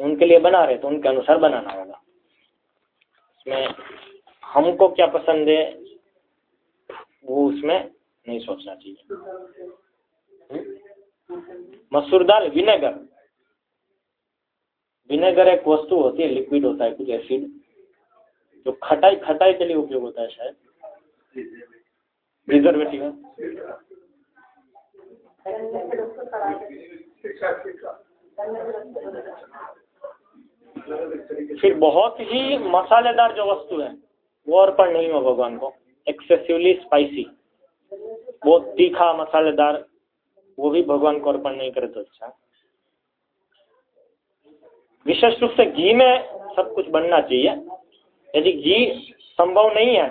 उनके लिए बना रहे तो उनके अनुसार बनाना होगा। इसमें हमको क्या पसंद है वो उसमें नहीं सोचना चाहिए। मसूर दाल, विनेगर। विनेगर एक वस्तु होती है लिक्विड होता है, कुछ एसिड जो खटाई खटाई के लिए उपयोग होता है शायद। प्रिजर्वेटिव है। फिर बहुत ही मसालेदार जो वस्तु है, वो अर्पण नहीं हो भगवान को। एक्सेसिवली स्पाइसी बहुत तीखा मसालेदार, वो भी भगवान को अर्पण नहीं करे तो अच्छा। विशेष रूप से घी में सब कुछ बनना चाहिए। यदि घी संभव नहीं है,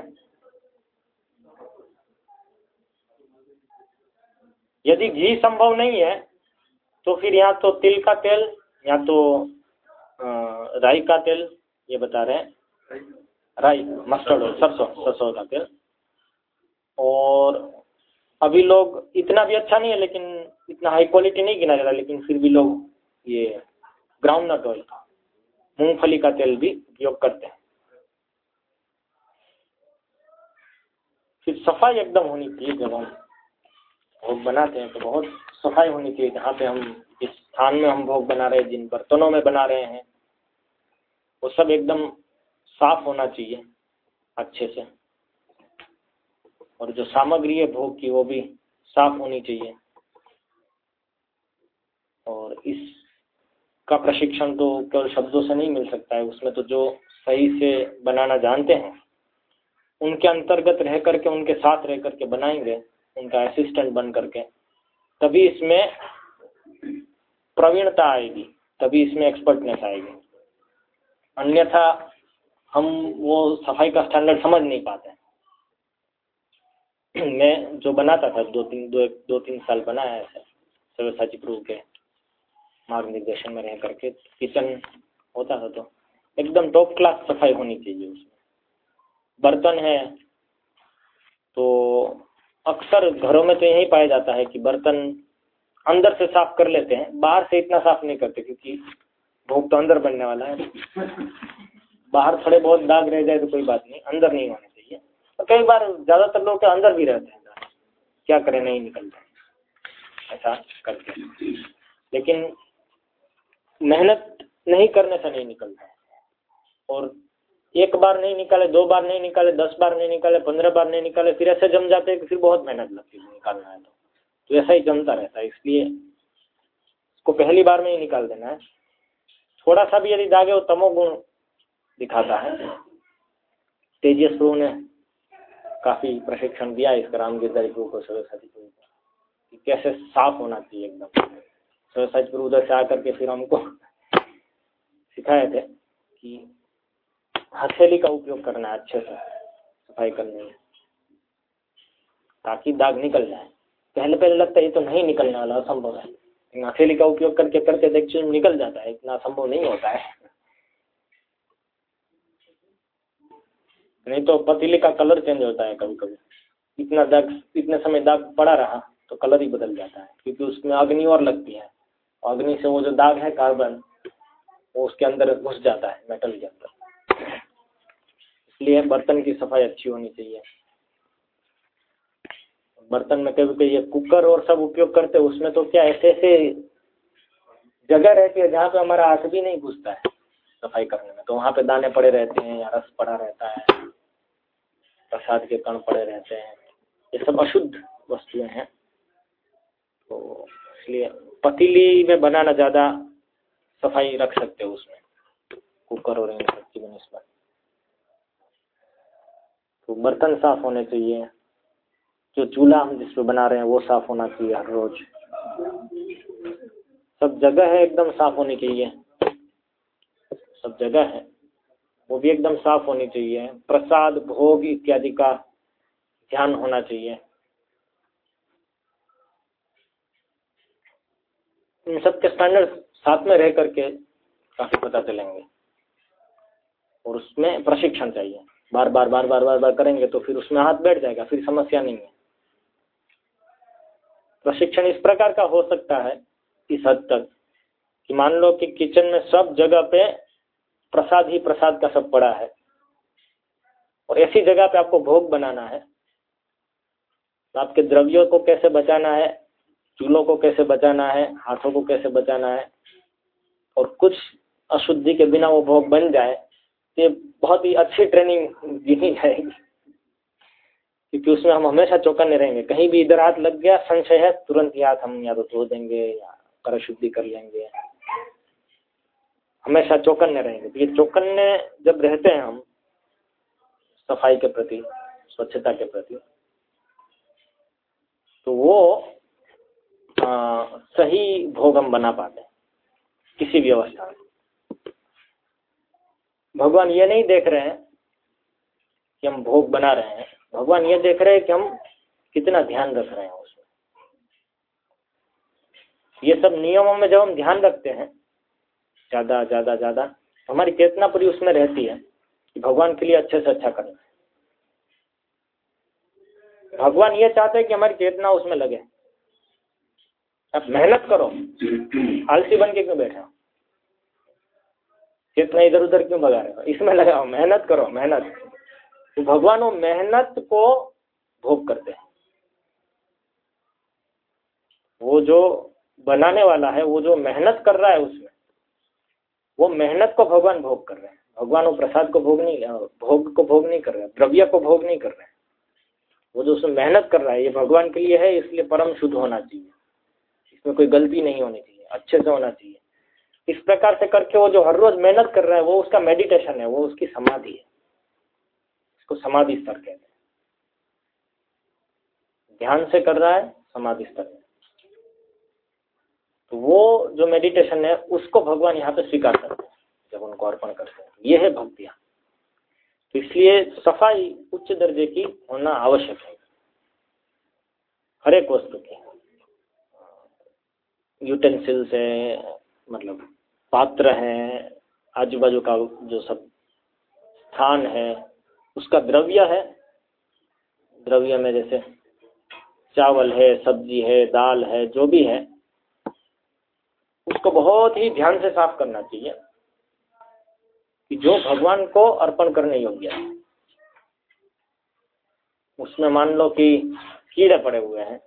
यदि घी संभव नहीं है तो फिर या तो तिल का तेल, या तो राई का तेल, ये बता रहे हैं। राई, मस्टर्ड ऑयल सरसों सरसों का तेल। और अभी लोग इतना भी अच्छा नहीं है, लेकिन इतना हाई क्वालिटी नहीं गिना जाता लेकिन फिर भी लोग ये ग्राउंड नट ऑयल का, मूंगफली का तेल भी उपयोग करते हैं। फिर सफ़ाई एकदम होनी चाहिए, जब हम भोग बनाते हैं तो बहुत सफ़ाई होनी चाहिए, जहाँ पे हम जिस स्थान में हम भोग बना रहे हैं, जिन बर्तनों में बना रहे हैं, वो सब एकदम साफ़ होना चाहिए, अच्छे से। और जो सामग्री है भोग की, वो भी साफ़ होनी चाहिए। और इस का प्रशिक्षण तो केवल शब्दों से नहीं मिल सकता है, उसमें तो जो सही से बनाना जानते हैं, उनके अंतर्गत रह करके, उनके साथ रह करके बनाएँगे, उनका असिस्टेंट बन करके, तभी इसमें प्रवीणता आएगी, तभी इसमें एक्सपर्टनेस आएगी। अन्यथा हम वो सफ़ाई का स्टैंडर्ड समझ नहीं पाते। *clears throat* मैं जो बनाता था, दो तीन, दो दो तीन साल बनाया ऐसे सव्यसाची प्रभु के, मार्ग निर्देशन में रह करके किचन होता था तो एकदम टॉप क्लास सफ़ाई होनी चाहिए उसमें। बर्तन है तो अक्सर घरों में तो यही पाया जाता है कि बर्तन अंदर से साफ़ कर लेते हैं, बाहर से इतना साफ़ नहीं करते क्योंकि भोग तो अंदर बनने वाला है। बाहर थोड़े बहुत दाग रह जाए तो कोई बात नहीं, अंदर नहीं होने और कई बार ज़्यादातर लोग तो अंदर भी रहते हैं क्या करें, नहीं निकलते ऐसा करके। लेकिन मेहनत नहीं करने से नहीं निकलता। और एक बार नहीं निकाले, दो बार नहीं निकाले, दस बार नहीं निकाले, पंद्रह बार नहीं निकाले, फिर ऐसे जम जाते हैं कि फिर बहुत मेहनत लगती है निकालना है तो। तो ऐसा ही जमता रहता है, इसलिए इसको पहली बार में ही निकाल देना है। थोड़ा सा भी यदि दागे वो तमोगुण दिखाता है तेजस प्रभु ने काफ़ी प्रशिक्षण दिया इस राम गिरधारी प्रभु को सरस्वती को कैसे साफ़ होना चाहिए एकदम। सरस्वती प्रभु उधर से आकर के फिर हमको सिखाए थे कि हथेली का उपयोग करना है अच्छे से, सफ़ाई करने में, ताकि दाग निकल जाए। पहले पहले लगता है ये तो नहीं निकलने वाला, असंभव है। हथेली का उपयोग करके करके देखिए निकल जाता है, इतना असंभव नहीं होता है। नहीं तो पतीले का कलर चेंज होता है कभी कभी इतना दाग, इतने समय दाग पड़ा रहा तो कलर ही बदल जाता है, क्योंकि उसमें अग्नि और लगती है। अग्नि से वो जो दाग है कार्बन वो उसके अंदर घुस जाता है मेटल के अंदर। इसलिए बर्तन की सफ़ाई अच्छी होनी चाहिए। बर्तन में कभी कभी कुकर और सब उपयोग करते हैं उसमें तो क्या ऐसे ऐसे जगह रहती है जहाँ पे हमारा हाथ भी नहीं घुसता है सफ़ाई करने में। तो वहाँ पे दाने पड़े रहते हैं या रस पड़ा रहता है। प्रसाद के कण पड़े रहते हैं। ये सब अशुद्ध वस्तुएँ हैं। तो इसलिए पतीली में बनाना ज़्यादा सफ़ाई रख सकते हो उसमें। कुकर और इन सब तो बर्तन साफ़ होने चाहिए। जो चूल्हा हम जिस पे बना रहे हैं वो साफ़ होना चाहिए हर रोज। सब जगह है एकदम साफ़ होनी चाहिए सब जगह है। वो भी एकदम साफ़ होनी चाहिए। प्रसाद, भोग इत्यादि का ध्यान होना चाहिए। इन सब के स्टैंडर्ड साथ में रह करके काफ़ी पता चलेंगे। और उसमें प्रशिक्षण चाहिए। बार बार बार बार बार बार करेंगे तो फिर उसमें हाथ बैठ जाएगा, फिर समस्या नहीं है। प्रशिक्षण इस प्रकार का हो सकता है इस हद तक कि मान लो कि किचन में सब जगह पे प्रसाद ही प्रसाद का सब पड़ा है। और ऐसी जगह पे आपको भोग बनाना है। तो आपके द्रव्यों को कैसे बचाना है, चूल्हों को कैसे बचाना है, हाथों को कैसे बचाना है, और कुछ अशुद्धि के बिना वो भोग बन जाए तो ये बहुत ही अच्छी ट्रेनिंग दी जाएगी क्योंकि उसमें हम हमेशा चौकन्ने रहेंगे। कहीं भी इधर हाथ लग गया, संशय है, तुरंत ही हाथ हम या तो धो देंगे या कर शुद्धि कर लेंगे। हमेशा चौकन्ने रहेंगे। तो ये चौकन्ने जब रहते हैं हम सफ़ाई के प्रति स्वच्छता के प्रति तो वो आ, सही भोग हम बना पाते हैं किसी भी अवस्था में। भगवान ये नहीं देख रहे हैं कि हम भोग बना रहे हैं। भगवान ये देख रहे हैं कि हम कितना ध्यान रख रहे हैं उसमें। ये सब नियमों में जब हम ध्यान रखते हैं ज़्यादा ज़्यादा ज़्यादा। हमारी चेतना पूरी उसमें रहती है कि भगवान के लिए अच्छे से अच्छा करना है भगवान ये चाहते हैं कि हमारी चेतना उसमें लगे। अब मेहनत करो। आलसी बन के क्यों बैठे हो? चेतना इधर उधर क्यों भगा रहे हो? इसमें लगाओ। मेहनत करो, मेहनत। तो भगवान वो मेहनत को भोग करते हैं। वो जो बनाने वाला है, वो जो मेहनत कर रहा है उसमें वो मेहनत को भगवान भोग कर रहे हैं। भगवान वो प्रसाद को भोग नहीं भोग को भोग नहीं कर रहे, द्रव्य को भोग नहीं कर रहे। हैं वो जो उसमें मेहनत कर रहा है, ये भगवान के लिए है, इसलिए परम शुद्ध होना चाहिए। इसमें कोई गलती नहीं होनी चाहिए, अच्छे से होना चाहिए। इस प्रकार से करके वो जो हर रोज मेहनत कर रहा है, वो उसका मेडिटेशन है, वो उसकी समाधि है। इसको समाधि स्तर कहते हैं। ध्यान से कर रहा है, समाधि स्तर में तो वो जो मेडिटेशन है, उसको भगवान यहाँ पे स्वीकार करते हैं, जब उनको अर्पण करते हैं। ये है भक्तियाँ। तो इसलिए सफ़ाई उच्च दर्जे की होना आवश्यक है। हर एक वस्तु की। यूटेंसिल्स है मतलब पात्र है आजू बाजू का जो सब स्थान है, उसका द्रव्य है। द्रव्य में जैसे चावल है, सब्ज़ी है, दाल है, जो भी है बहुत ही ध्यान से साफ़ करना चाहिए कि जो भगवान को अर्पण करने योग्य है, उसमें मान लो कि कीड़े पड़े हुए हैं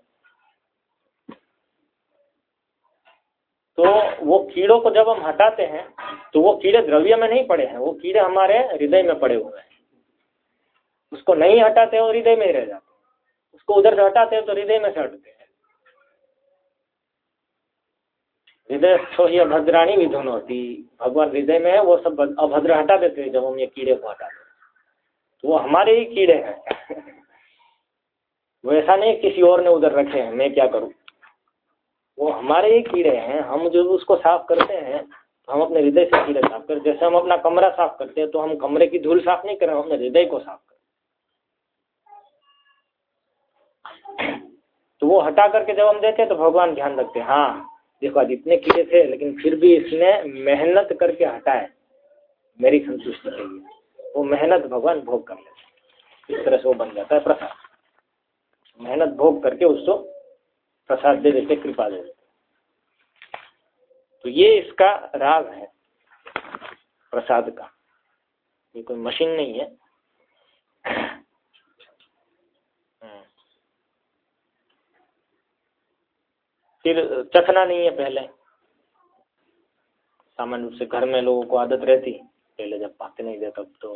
तो वो कीड़ों को जब हम हटाते हैं तो वो कीड़े द्रव्य में नहीं पड़े हैं, वो कीड़े हमारे हृदय में पड़े हुए हैं। उसको नहीं हटाते और हृदय में ही रह जाते हैं। उसको उधर से हटाते हैं तो हृदय में से हटते हैं। हृदय तो छो ही अभद्राणी विधुन होती भगवान हृदय में है, वो सब अभद्र हटा देते हैं जब हम ये कीड़े को हटा देते तो वो हमारे ही कीड़े हैं। *laughs* वो ऐसा नहीं किसी और ने उधर रखे हैं, मैं क्या करूँ? वो हमारे ही कीड़े हैं, हम जो उसको साफ़ करते हैं तो हम अपने हृदय से कीड़े साफ़ करते जैसे हम अपना कमरा साफ़ करते हैं तो हम कमरे की धूल साफ़ नहीं करें अपने हृदय को साफ़ करें। *clears throat* तो वो हटा करके जब हम देते हैं तो भगवान ध्यान रखते हैं हाँ। देखो, आज इतने कीड़े थे, लेकिन फिर भी इसने मेहनत करके हटाए मेरी संतुष्टि के लिए। वो मेहनत भगवान भोग कर लेते इस तरह से वो बन जाता है प्रसाद। मेहनत भोग करके उसको प्रसाद दे देते कृपा दे देते तो ये इसका राग है, प्रसाद का। ये कोई मशीन नहीं है हम्म। फिर चखना नहीं है पहले। सामान्य रूप से घर में लोगों को आदत रहती पहले जब पाते नहीं थे तब तो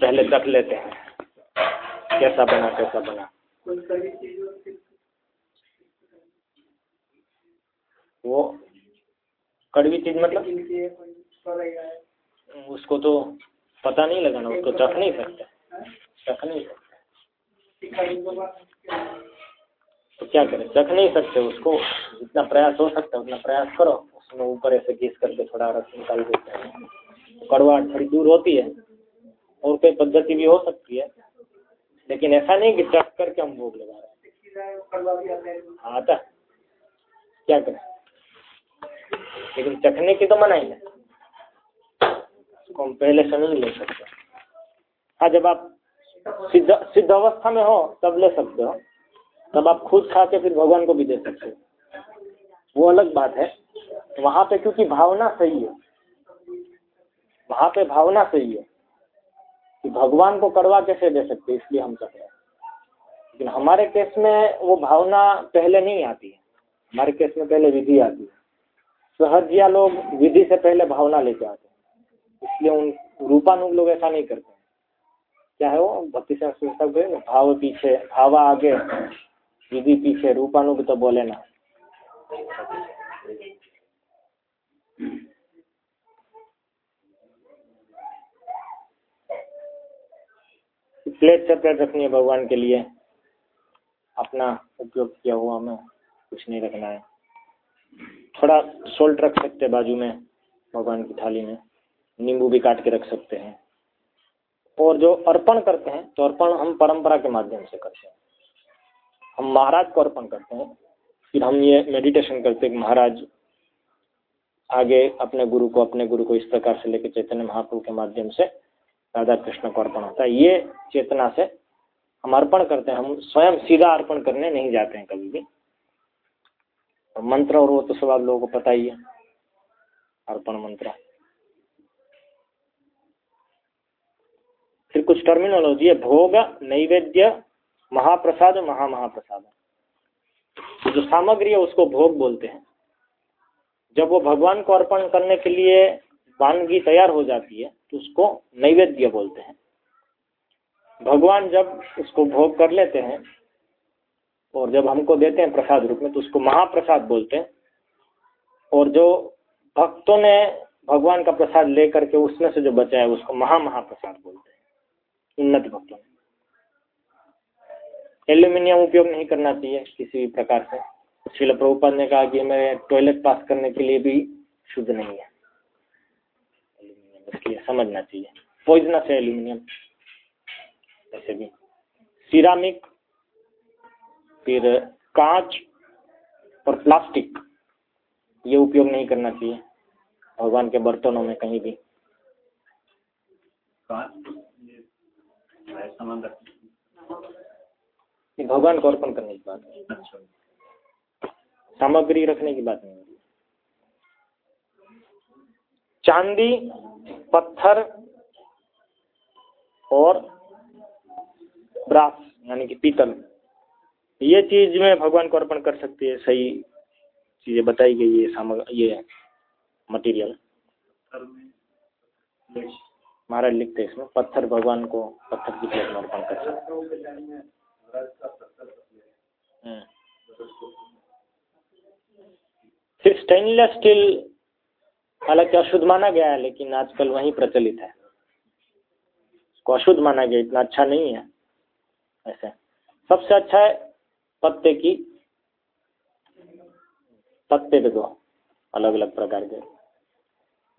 पहले चख लेते हैं। कैसा बना कैसा बना। वो कड़वी चीज़ मतलब? उसको तो पता नहीं लगाना उसको चख नहीं सकते। चख नहीं सकते। तो क्या करें? चख नहीं सकते उसको। जितना प्रयास हो सकता है, उतना प्रयास करो। उसमें ऊपर ऐसे घिस करके थोड़ा रस निकाल देते हैं। कड़वाहट थोड़ी दूर होती है, और कोई पद्धति भी हो सकती है। लेकिन ऐसा नहीं कि चख करके हम भोग लगा रहे हैं। हाँ आता क्या करें? लेकिन चखने की तो मनाही है। उसको हम पहले से नहीं ले सकते। हाँ जब आप सिद्ध सिद्ध अवस्था में हो, तब ले सकते हो। तब आप खुद खा के फिर भगवान को भी दे सकते हो। वो अलग बात है। वहाँ पे क्योंकि भावना सही है। वहाँ पे भावना सही है कि भगवान को कड़वा कैसे दे सकते इसलिए हम चख रहे हैं। लेकिन हमारे केस में वो भावना पहले नहीं आती है। हमारे केस में पहले विधि आती है। सहजिया लोग विधि से पहले भावना लेके आते हैं। इसलिए उन रूपानुग लोग ऐसा नहीं करते क्या है वो? भक्ति संस्कृत भाव पीछे, भावा आगे। रूपानुग तो बोले ना। प्लेट सेपरेट रखनी है भगवान के लिए। अपना उपयोग किया हुआ हमें कुछ नहीं रखना है। थोड़ा सोल्ट रख सकते हैं बाजू में, भगवान की थाली में। नींबू भी काट के रख सकते हैं। और जो अर्पण करते हैं तो अर्पण हम परंपरा के माध्यम से करते हैं। हम महाराज को अर्पण करते हैं। फिर हम ये मेडिटेशन करते हैं महाराज, आगे अपने गुरु को, अपने गुरु को इस प्रकार से लेकर चैतन्य महाप्रभु के माध्यम से राधा कृष्ण को अर्पण होता है। ये चेतना से हम अर्पण करते हैं। हम स्वयं सीधा अर्पण करने नहीं जाते हैं कभी भी। और मंत्र और वो तो सब आप लोगों को पता ही है। अर्पण मंत्र। फिर कुछ टर्मिनोलॉजी है। भोग नैवेद्य महाप्रसाद महा महाप्रसाद जो सामग्री है, उसको भोग बोलते हैं। जब वो भगवान को अर्पण करने के लिए वानगी तैयार हो जाती है तो उसको नैवेद्य बोलते हैं। भगवान जब उसको भोग कर लेते हैं, और जब हमको देते हैं प्रसाद रूप में तो उसको महाप्रसाद बोलते हैं। और जो भक्तों ने भगवान का प्रसाद लेकर के उसमें से जो बचा है, उसको महा महाप्रसाद बोलते हैं। उन्नत भक्तों ने। एल्यूमिनियम उपयोग नहीं करना चाहिए किसी भी प्रकार से। शिल प्रभुपाद ने कहा कि मेरे टॉयलेट पास करने के लिए भी शुद्ध नहीं है। एल्यूमिनियम इसलिए समझना चाहिए। पॉइजनस है एल्यूमिनियम ऐसे भी। सिरामिक फिर कांच और प्लास्टिक ये उपयोग नहीं करना चाहिए। भगवान के बर्तनों में कहीं भी। भगवान को अर्पण करने की बात है। अच्छा। सामग्री रखने की बात नहीं चांदी पत्थर और ब्रास यानी कि पीतल ये चीज़ में भगवान को अर्पण कर सकती है। सही चीज़ें बताई गई ये सामग्री ये मटेरियल महाराज लिखते हैं इसमें पत्थर भगवान को पत्थर की प्लेट में अर्पण कर सकते। फिर स्टेनलेस स्टील हालाँकि अशुद्ध माना गया है, लेकिन आजकल वही प्रचलित है। उसको अशुद्ध माना गया, इतना अच्छा नहीं है, ऐसे। सबसे अच्छा है पत्ते की। पत्ते पे दो अलग अलग प्रकार के।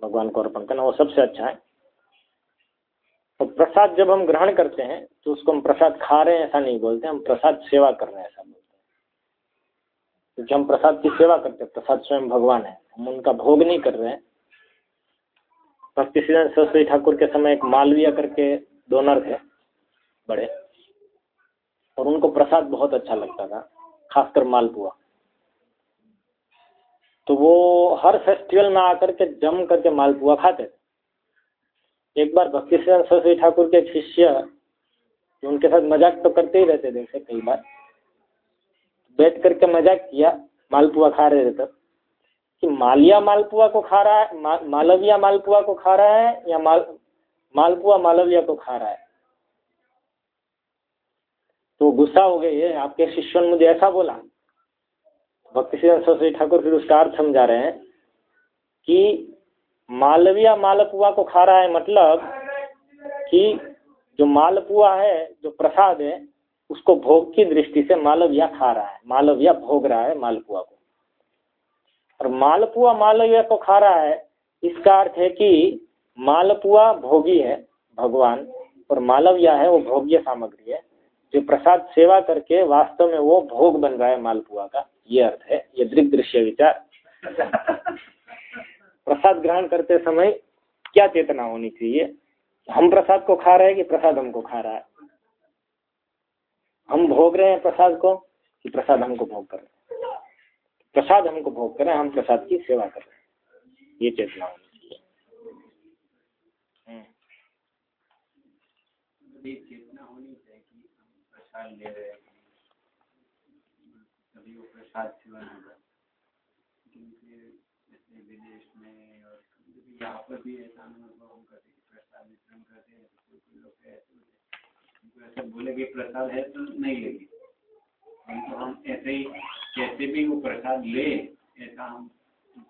भगवान को अर्पण करना, वो सबसे अच्छा है। प्रसाद जब हम ग्रहण करते हैं तो उसको हम प्रसाद खा रहे हैं, ऐसा नहीं बोलते हम प्रसाद सेवा कर रहे हैं, ऐसा बोलते हैं। क्योंकि हम प्रसाद की सेवा करते हैं, प्रसाद स्वयं भगवान है, हम उनका भोग नहीं कर रहे हैं। भक्ति सिद्धांत सरस्वती ठाकुर के समय एक मालवीय करके डोनर थे, बड़े, और उनको प्रसाद बहुत अच्छा लगता था, खासकर मालपुआ। तो वो हर फेस्टिवल में आकर के जम करके मालपुआ खाते थे। एक बार भक्ति सरस्वती ठाकुर के शिष्य उनके साथ मज़ाक तो करते ही रहते थे कई बार। बैठ करके मज़ाक किया मालपुआ खा रहे थे तब कि मालिया मालपुआ को खा रहा है मा, मालविया मालपुआ को खा रहा है या माल मालपुआ मालविया को खा रहा है? तो गुस्सा हो गए ये आपके शिष्यों ने मुझे ऐसा बोला? भक्ति सरस्वती ठाकुर फिर उसका अर्थ समझा रहे हैं कि मालविया मालपुआ को खा रहा है मतलब कि जो मालपुआ है, जो प्रसाद है, उसको भोग की दृष्टि से मालविया खा रहा है, मालविया भोग रहा है मालपुआ को। और मालपुआ मालविया को खा रहा है, इसका अर्थ है कि मालपुआ भोगी है भगवान, और मालविया है वो भोग्य सामग्री है, जो प्रसाद सेवा करके वास्तव में वो भोग बन रहा है मालपुआ का। ये अर्थ है, ये दृग दृश्य विचार। *laughs* प्रसाद ग्रहण करते समय क्या चेतना होनी चाहिए? हम प्रसाद को खा रहे हैं कि प्रसाद हमको खा रहा है? हम भोग रहे हैं प्रसाद को कि प्रसाद हमको भोग कर रहे हैं? प्रसाद हमको भोग करें हम प्रसाद की सेवा कर रहे हैं। ये चेतना होनी चाहिए। चेतना होनी चाहिए कि हम प्रसाद ले रहे हैं। प्रसाद यहाँ पर भी ऐसा अनुभव हम करते कि प्रसाद वितरण करते हैं तो कोई कोई लोग ऐसे ऐसा बोले कि प्रसाद है तो नहीं लेंगे। तो हम ऐसे ही कैसे भी वो प्रसाद ले ऐसा हम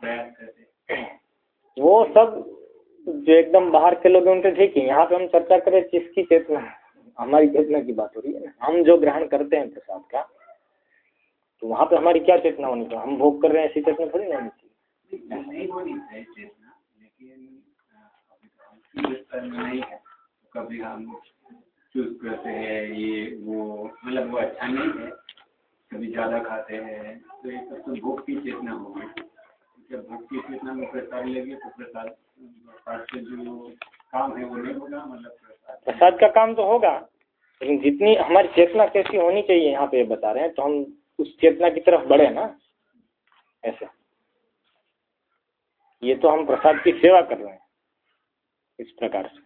प्रयास करते वो सब जो एकदम बाहर के लोग हैं उनके ठीक है यहाँ पे हम चर्चा करें किसकी चेतना हमारी चेतना की बात हो रही है ना। हम जो ग्रहण करते हैं प्रसाद का तो वहाँ पे हमारी क्या चेतना होनी चाहिए? हम भोग कर रहे हैं ऐसी चेतना थोड़ी ना होनी चाहिए नहीं होनी चाहिए चेतना लेकिन अभी तो हम नहीं है। कभी हम चूज़ करते हैं, ये, वो मतलब वो अच्छा नहीं है। कभी ज़्यादा खाते हैं तो ये सब तो भूख की चेतना होगी जब भूख की चेतना में प्रसाद लेंगे तो प्रसाद से जो काम है, वो नहीं होगा मतलब प्रसाद का काम तो होगा, लेकिन जितनी हमारी चेतना कैसी होनी चाहिए, यहाँ पे बता रहे हैं तो हम उस चेतना की तरफ़ बढ़े ना। ऐसे। ये तो हम प्रसाद की सेवा कर रहे हैं। इस प्रकार से।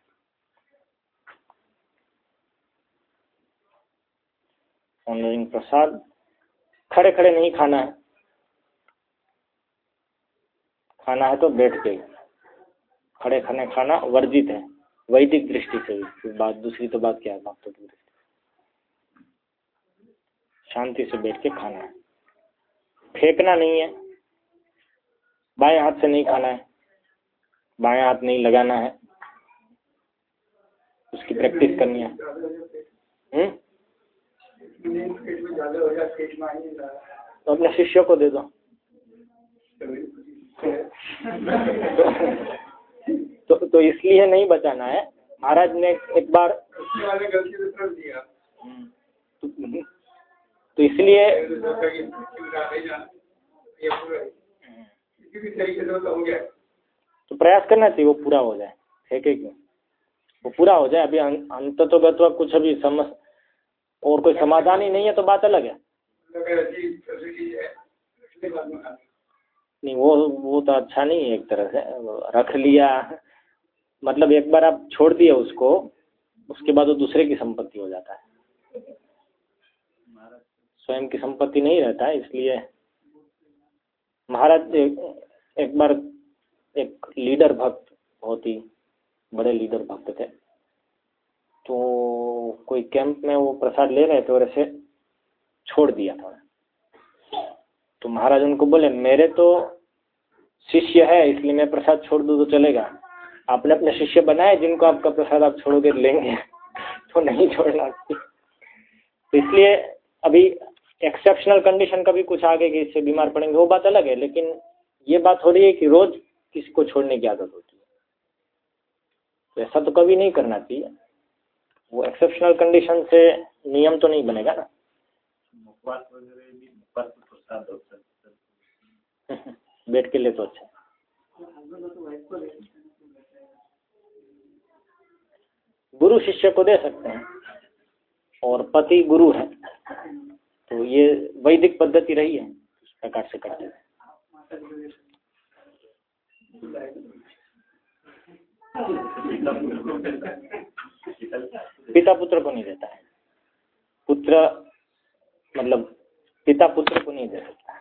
ऑनरिंग प्रसाद खड़े खड़े नहीं खाना है। खाना है तो बैठ के। खड़े खाने खाना वर्जित है, वैदिक दृष्टि से भी। बात, दूसरी तो बात क्या है तो शांति से बैठ के खाना है। फेंकना नहीं है। बाएँ हाथ से नहीं खाना है। बाएँ हाथ नहीं लगाना है। प्रैक्टिस करनी है। हम्म? तो अपने शिष्यों को दे दो। तो तो इसलिए नहीं बचाना है। महाराज ने एक बार तो, तो इसलिए तो प्रयास करना चाहिए वो पूरा हो जाए। है क्यों? वो पूरा हो जाए अभी अंत तो गत्वा कुछ अभी समझ और कोई समाधान ही नहीं है तो बात अलग है। नहीं वो वो तो अच्छा नहीं है एक तरह से रख लिया। मतलब एक बार आप छोड़ दिए उसको उसके बाद वो दूसरे की संपत्ति हो जाता है। स्वयं की संपत्ति नहीं रहता है इसलिए महाराज एक, एक बार एक लीडर भक्त बहुत ही बड़े लीडर भक्त थे। तो कोई कैंप में वो प्रसाद ले रहे थे और ऐसे छोड़ दिया थोड़ा तो महाराज उनको बोले, मेरे तो शिष्य है, इसलिए मैं प्रसाद छोड़ दूँ तो चलेगा। आपने अपने शिष्य बनाए, जिनको आपका प्रसाद आप छोड़ोगे लेंगे। *laughs* तो नहीं छोड़ना। तो इसलिए अभी एक्सेप्शनल कंडीशन कभी कुछ आगे कि इससे बीमार पड़ेंगे, वो बात अलग है, लेकिन ये बात हो रही है कि रोज किसी को छोड़ने की आदत होती है। तो ऐसा तो कभी नहीं करना चाहिए। वो एक्सेप्शनल कंडीशन से नियम तो नहीं बनेगा ना। तो *laughs* बैठ के लिए तो अच्छा। गुरु शिष्य को दे सकते हैं और पति गुरु है। तो ये वैदिक पद्धति रही है। इस प्रकार से करते हैं। पिता पुत्र को नहीं देता है। पुत्र मतलब पिता पुत्र को नहीं दे सकता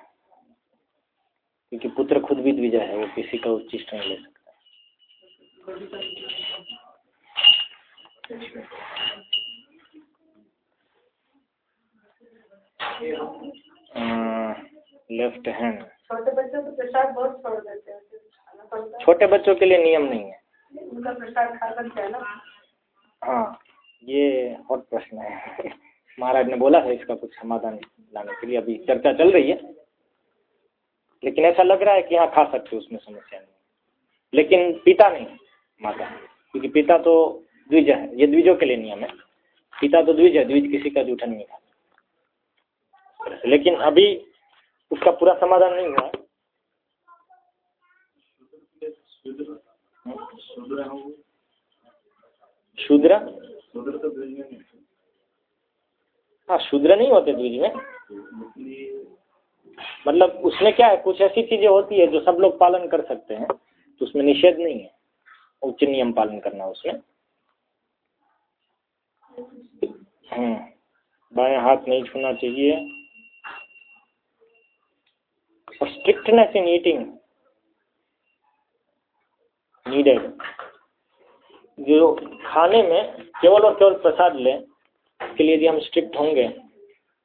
क्योंकि पुत्र खुद भी द्विजा है वो किसी का उच्चिष्ट नहीं ले सकता लेफ़्ट हैंड छोटे बच्चों को प्रसाद बहुत छोड़ देते हैं खाना पड़ता है छोटे बच्चों के लिए नियम नहीं है। उनका प्रसाद खा सकते हैं ना? हाँ। ये हॉट प्रश्न है। *laughs* महाराज ने बोला है इसका कुछ समाधान लाने के लिए। अभी चर्चा चल रही है। लेकिन ऐसा लग रहा है कि हाँ खा सकते उसमें समस्या नहीं लेकिन पिता नहीं माता। क्योंकि पिता तो द्विज है। ये द्विजों के लिए नियम है। पिता तो द्विज है, द्विज किसी का जूठन नहीं खाता लेकिन अभी उसका पूरा समाधान नहीं हुआ। है शूद्र हाँ शूद्र? नहीं होते द्विज में। मतलब उसमें क्या है कुछ ऐसी चीज़ें होती है जो सब लोग पालन कर सकते हैं तो उसमें निषेध नहीं है। उच्च नियम पालन करना उसमें। हम्म बाएँ हाथ नहीं छूना चाहिए। और स्ट्रिक्टनेस इन ईटिंग नीडेड जो खाने में केवल और केवल प्रसाद लें इसके लिए यदि हम स्ट्रिक्ट होंगे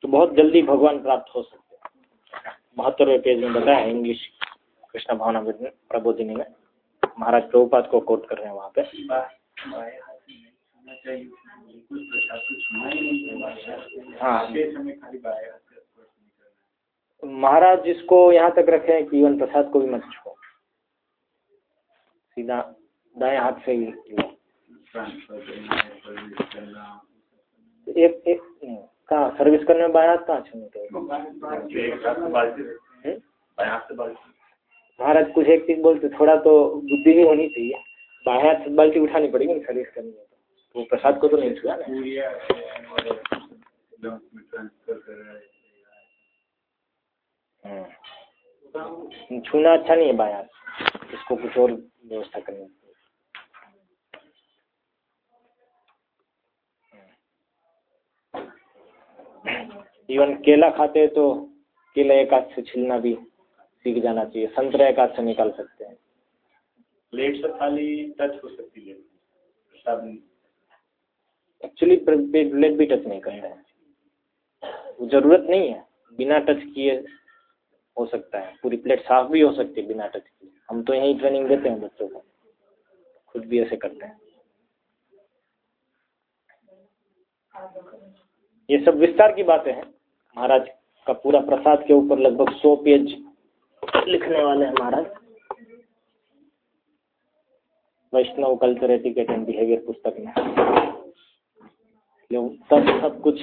तो बहुत जल्दी भगवान प्राप्त हो सकते हैं। बहत्तरवें पेज में बताया है इंग्लिश कृष्ण भावना प्रबोधिनी में। महाराज प्रभुपाद को कोट कर रहे हैं वहाँ पे। हाँ महाराज जिसको यहाँ तक रखे हैं कि इवन प्रसाद को भी मत छुओ सीधा दाएँ हाथ से ही एक एक कहाँ सर्विस करने में बाएँ हाथ कहाँ छूने के महाराज कुछ एक चीज़ बोलते थोड़ा तो बुद्धि भी होनी चाहिए बाएँ हाथ से बाल्टी उठानी पड़ेगी ना सर्विस करनी है तो वो प्रसाद को तो नहीं छुआ ना। छूना अच्छा नहीं है बायां हाथ इसको कुछ और व्यवस्था करनी इवन केला खाते हैं तो केला एक हाथ से छिलना भी सीख जाना चाहिए संतरा एक हाथ से निकाल सकते हैं। प्लेट से खाली टच हो सकती है एक्चुअली प्लेट भी टच नहीं करना है। ज़रूरत नहीं है बिना टच किए हो सकता है। पूरी प्लेट साफ़ भी हो सकती है बिना टच किए हम तो यही ट्रेनिंग देते हैं बच्चों को। खुद भी ऐसे करते हैं। ये सब विस्तार की बातें हैं। महाराज का पूरा प्रसाद के ऊपर लगभग सौ पेज लिखने वाले हैं महाराज। Vaishnav culture etiquette and behaviour पुस्तक में। तब सब कुछ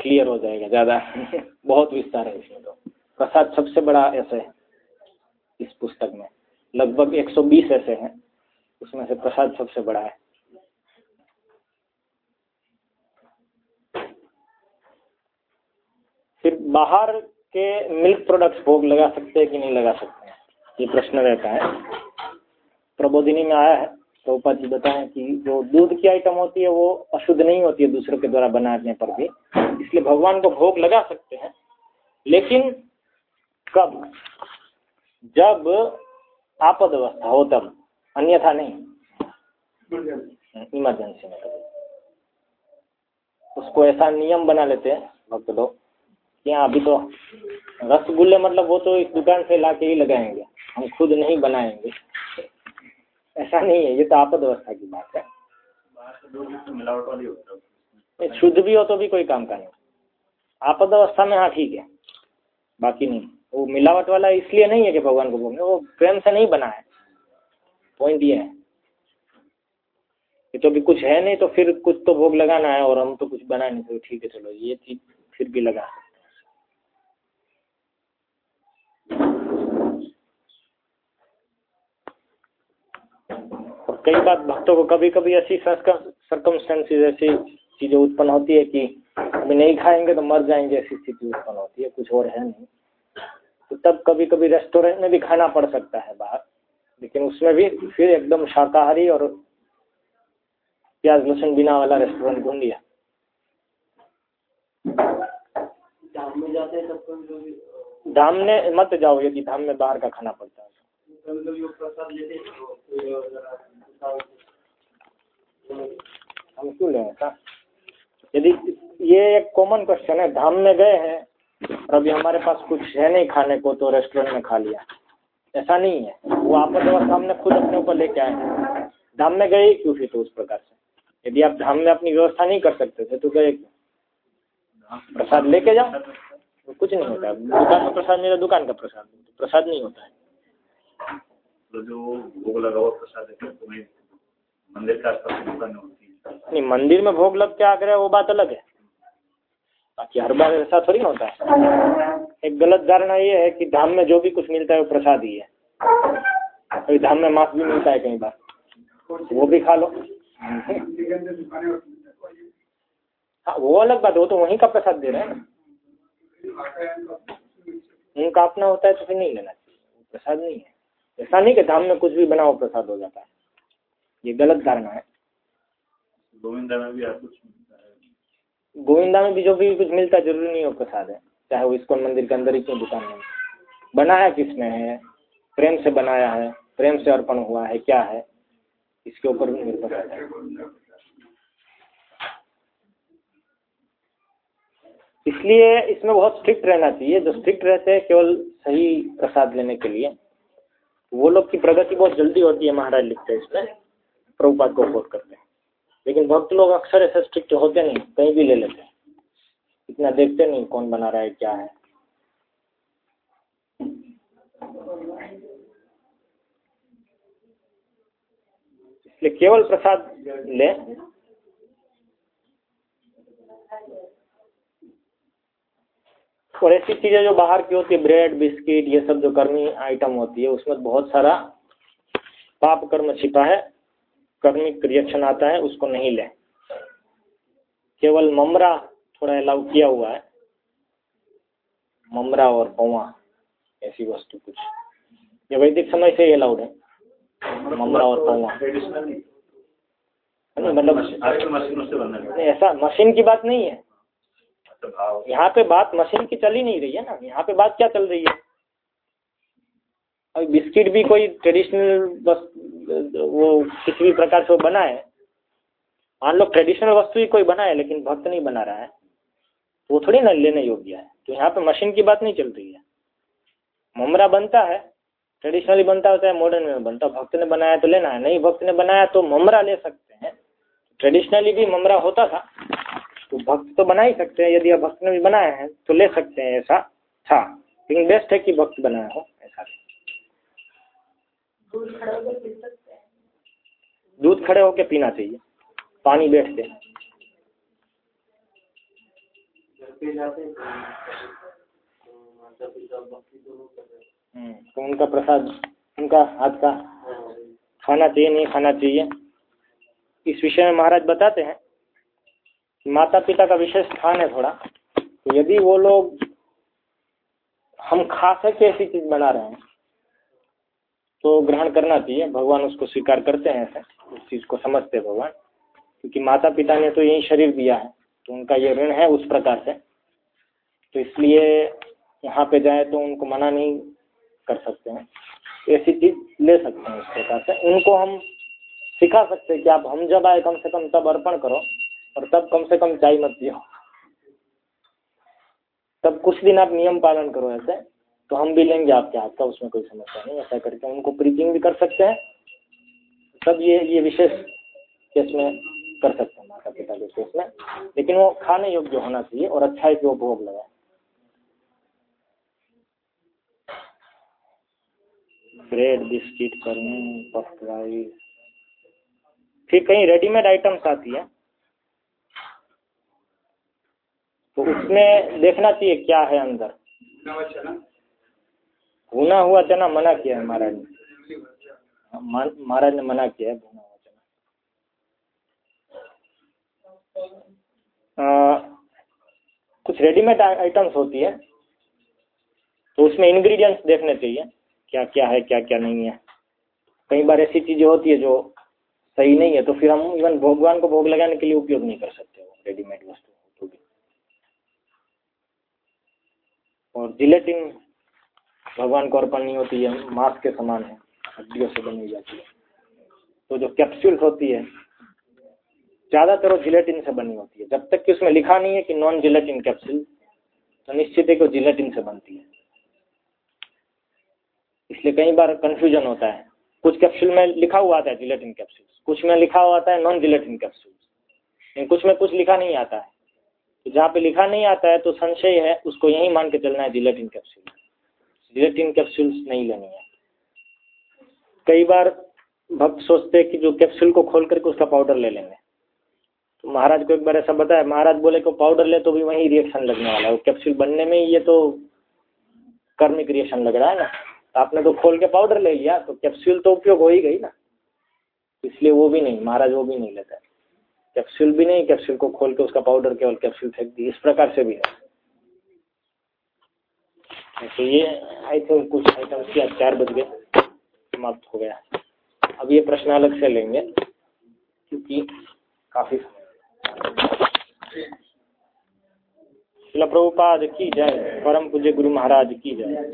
क्लियर हो जाएगा, ज़्यादा *laughs* बहुत विस्तार है इसमें तो। प्रसाद सबसे बड़ा ऐसे है इस पुस्तक में। लगभग 120 ऐसे हैं, उसमें से प्रसाद सबसे बड़ा है। फिर बाहर के मिल्क प्रोडक्ट्स भोग लगा सकते हैं कि नहीं लगा सकते हैं? ये प्रश्न रहता है। प्रबोधिनी में आया है प्रभुपाद जी बताएँ कि जो दूध की आइटम होती है वो अशुद्ध नहीं होती है दूसरों के द्वारा बनाने पर भी। इसलिए भगवान को भोग लगा सकते हैं। लेकिन कब? जब आपद अवस्था हो तब अन्यथा नहीं। इमरजेंसी में कभी। उसको ऐसा नियम बना लेते हैं भक्त लोग कि हाँ अभी तो रसगुल्ले मतलब वो तो इस दुकान से ला के ही लगाएँगे। हम खुद नहीं बनाएँगे। ऐसा नहीं है ये तो आपद अवस्था की बात है। ये शुद्ध भी हो तो भी कोई काम का नहीं। आपद अवस्था में हाँ ठीक है। बाकी नहीं। वो मिलावट वाला इसलिए नहीं है कि भगवान को भोग वो प्रेम से नहीं बना है। पॉइंट ये है। कि तो भी कुछ है नहीं तो फिर कुछ तो भोग लगाना है और हम तो कुछ बना नहीं तो ठीक है, चलो, ये चीज़ फिर भी लगा। कई बार भक्तों को कभी कभी ऐसी सरकम ऐसी चीज़ें उत्पन्न होती है कि अभी नहीं खाएँगे तो मर जाएँगे ऐसी स्थिति उत्पन्न होती है कुछ और है नहीं। तो तब कभी कभी रेस्टोरेंट में भी खाना पड़ सकता है बाहर लेकिन उसमें भी फिर एकदम शाकाहारी और प्याज लहसुन बिना वाला रेस्टोरेंट ढूंढ लिया। धाम में जाते हैं तब धाम में मत जाओ यदि धाम में बाहर का खाना पड़ता है। तो हम क्यों लें ऐसा? यदि ये एक कॉमन क्वेश्चन है, धाम में गए हैं, और अभी हमारे पास कुछ है नहीं खाने को तो रेस्टोरेंट में खा लिया। ऐसा नहीं है। वो आपद अवस्था हमने खुद अपने ऊपर लेके आए हैं। धाम में गए क्यों फिर तो उस प्रकार से? यदि आप धाम में अपनी व्यवस्था नहीं कर सकते थे तो गए क्यों? प्रसाद लेके जाओ। तो कुछ नहीं होता। दुकान का प्रसाद मेरा दुकान का प्रसाद प्रसाद नहीं होता है। तो जो भोग लगा हुआ प्रसाद है तो मंदिर के आसपास दुकान होती है। नहीं, मंदिर में भोग लग के आ गया वो बात अलग है। बाकी हर बार ऐसा थोड़ी ना होता है। एक गलत धारणा ये है कि धाम में जो भी कुछ मिलता है वो प्रसाद ही है। कभी धाम में मांस भी मिलता है कई बार। वो भी खा लो। हाँ वो अलग बात, वो तो वहीं का प्रसाद दे रहे हैं। ना उनका अपना होता है तो फिर नहीं लेना चाहिए। प्रसाद नहीं है। ऐसा नहीं कि धाम में कुछ भी बनाओ, प्रसाद हो जाता है। ये गलत धारणा है। गोविंदा में भी गोविंदा में भी जो भी कुछ मिलता ज़रूरी नहीं हो प्रसाद है। चाहे वो इस्कॉन मंदिर के अंदर ही क्यों दुकान में बनाया किसने है? प्रेम से बनाया है? प्रेम से अर्पण हुआ है? क्या है? इसके ऊपर भी निर्भर करता है। इसलिए इसमें बहुत स्ट्रिक्ट रहना चाहिए। जो स्ट्रिक्ट रहते हैं, केवल सही प्रसाद लेने के लिए। वो लोग की प्रगति बहुत जल्दी होती है, महाराज लिखते हैं इसमें। प्रभुपाद को करते हैं। लेकिन भक्त लोग अक्सर ऐसे स्ट्रिक्ट होते नहीं, कहीं भी ले लेते इतना देखते नहीं कौन बना रहा है, क्या है। इसलिए केवल प्रसाद ले। और ऐसी चीज़ें जो बाहर की होती है ब्रेड बिस्किट ये सब जो कर्मी आइटम होती है, उसमें बहुत सारा पाप कर्म छिपा है। कर्मिक रिएक्शन आता है उसको नहीं लें। केवल ममरा थोड़ा अलाउ किया हुआ है। ममरा और पौवा ऐसी वस्तु कुछ। ये वैदिक समय से ही अलाउड है। ममरा और पौवा मतलब ऐसा मशीन की बात नहीं है। तो यहाँ पे बात मशीन की चल ही नहीं रही है ना। यहाँ पे बात क्या चल रही है? अभी बिस्किट भी कोई ट्रेडिशनल बस वो किसी भी प्रकार से वो बनाए। मान लो ट्रेडिशनल वस्तु ही कोई बनाए, लेकिन भक्त नहीं बना रहा है तो वो थोड़ी ना लेने योग्य है। तो यहाँ पे मशीन की बात नहीं चल रही है। ममरा बनता है ट्रेडिशनली बनता होता है मॉडर्न में बनता है। भक्त ने बनाया तो लेना है, नहीं भक्त ने बनाया तो ममरा ले सकते हैं। ट्रेडिशनली भी ममरा होता था तो भक्त तो बना ही सकते हैं। यदि भक्त ने भी बनाया है तो ले सकते हैं, ऐसा था। लेकिन बेस्ट है कि भक्त बनाया हो, ऐसा दूध खड़े होकर होके पीना चाहिए। पानी बैठ के तो हम्म, तो उनका प्रसाद उनका हाथ का खाना चाहिए नहीं खाना चाहिए। इस विषय में महाराज बताते हैं कि माता पिता का विशेष स्थान है थोड़ा। तो यदि वो लोग हम खा सके ऐसी चीज़ बना रहे हैं तो ग्रहण करना चाहिए। भगवान उसको स्वीकार करते हैं ऐसे। उस चीज़ को समझते हैं भगवान। क्योंकि माता पिता ने तो यही शरीर दिया है। तो उनका ये ऋण है उस प्रकार से। तो इसलिए यहाँ पे जाए तो उनको मना नहीं कर सकते हैं। ऐसी चीज़ ले सकते हैं उस प्रकार से। उनको हम सिखा सकते हैं कि आप हम जब आए कम से कम तब अर्पण करो और तब कम से कम चाय मत पियो। तब कुछ दिन आप नियम पालन करो ऐसे। तो हम भी लेंगे आपके हाथ का, उसमें कोई समस्या नहीं, ऐसा करके उनको प्रीचिंग भी कर सकते हैं। तब ये ये विशेष केस में कर सकते हैं, माता पिता के केस में। लेकिन वो खाने योग्य होना चाहिए और अच्छा है कि वो भोग लगाए। ब्रेड बिस्किट करनी पफ राइस फिर कहीं रेडीमेड आइटम्स आती है। तो उसमें देखना चाहिए क्या है अंदर। भुना हुआ तो चना मना किया है महाराज ने। महाराज ने मना किया है भुना हुआ तो चना कुछ रेडीमेड आइटम्स होती है तो उसमें इंग्रेडिएंट्स देखने चाहिए, क्या क्या है, क्या क्या नहीं है। कई बार ऐसी चीज़ें होती है जो सही नहीं है तो फिर हम इवन भगवान को भोग लगाने के लिए उपयोग नहीं कर सकते रेडीमेड वस्तु और जिलेटिन भगवान को अर्पण नहीं होती है मांस के समान है, हड्डियों से बनी जाती है। तो जो कैप्सूल्स होती है, ज़्यादातर वो जिलेटिन से बनी होती है। जब तक कि उसमें लिखा नहीं है कि नॉन जिलेटिन कैप्सूल तो निश्चित है कि वो जिलेटिन से बनती है। इसलिए कई बार कंफ्यूजन होता है। कुछ कैप्सूल में लिखा हुआ आता है जिलेटिन कैप्सूल कुछ में लिखा हुआ आता है नॉन जिलेटिन कैप्सूल लेकिन कुछ में कुछ लिखा नहीं आता है। तो जहाँ पे लिखा नहीं आता है तो संशय है, उसको यही मान के चलना है जिलेटिन कैप्सूल जिलेटिन कैप्सूल्स नहीं लेनी है। कई बार भक्त सोचते हैं कि जो कैप्सूल को खोल करके उसका पाउडर ले लेंगे। तो महाराज को एक बार ऐसा बताया, महाराज बोले को पाउडर ले तो भी वही रिएक्शन लगने वाला है। वो कैप्सूल बनने में ये तो कर्मिक रिएक्शन लग रहा है ना। तो आपने तो खोल के पाउडर ले लिया तो कैप्सूल तो उपयोग हो ही गई ना। इसलिए वो भी नहीं, महाराज वो भी नहीं लेता। कैप्सूल भी नहीं कैप्सूल को खोल के उसका पाउडर केवल कैप्सूल फेंक दी इस प्रकार से भी है। तो ये आई थिंक कुछ आइटम्स की चार बज गए, समाप्त हो गया। अब ये प्रश्न अलग से लेंगे, क्योंकि काफ़ी शिला प्रभुपाद की जय, परम पूज्य गुरु महाराज की जय।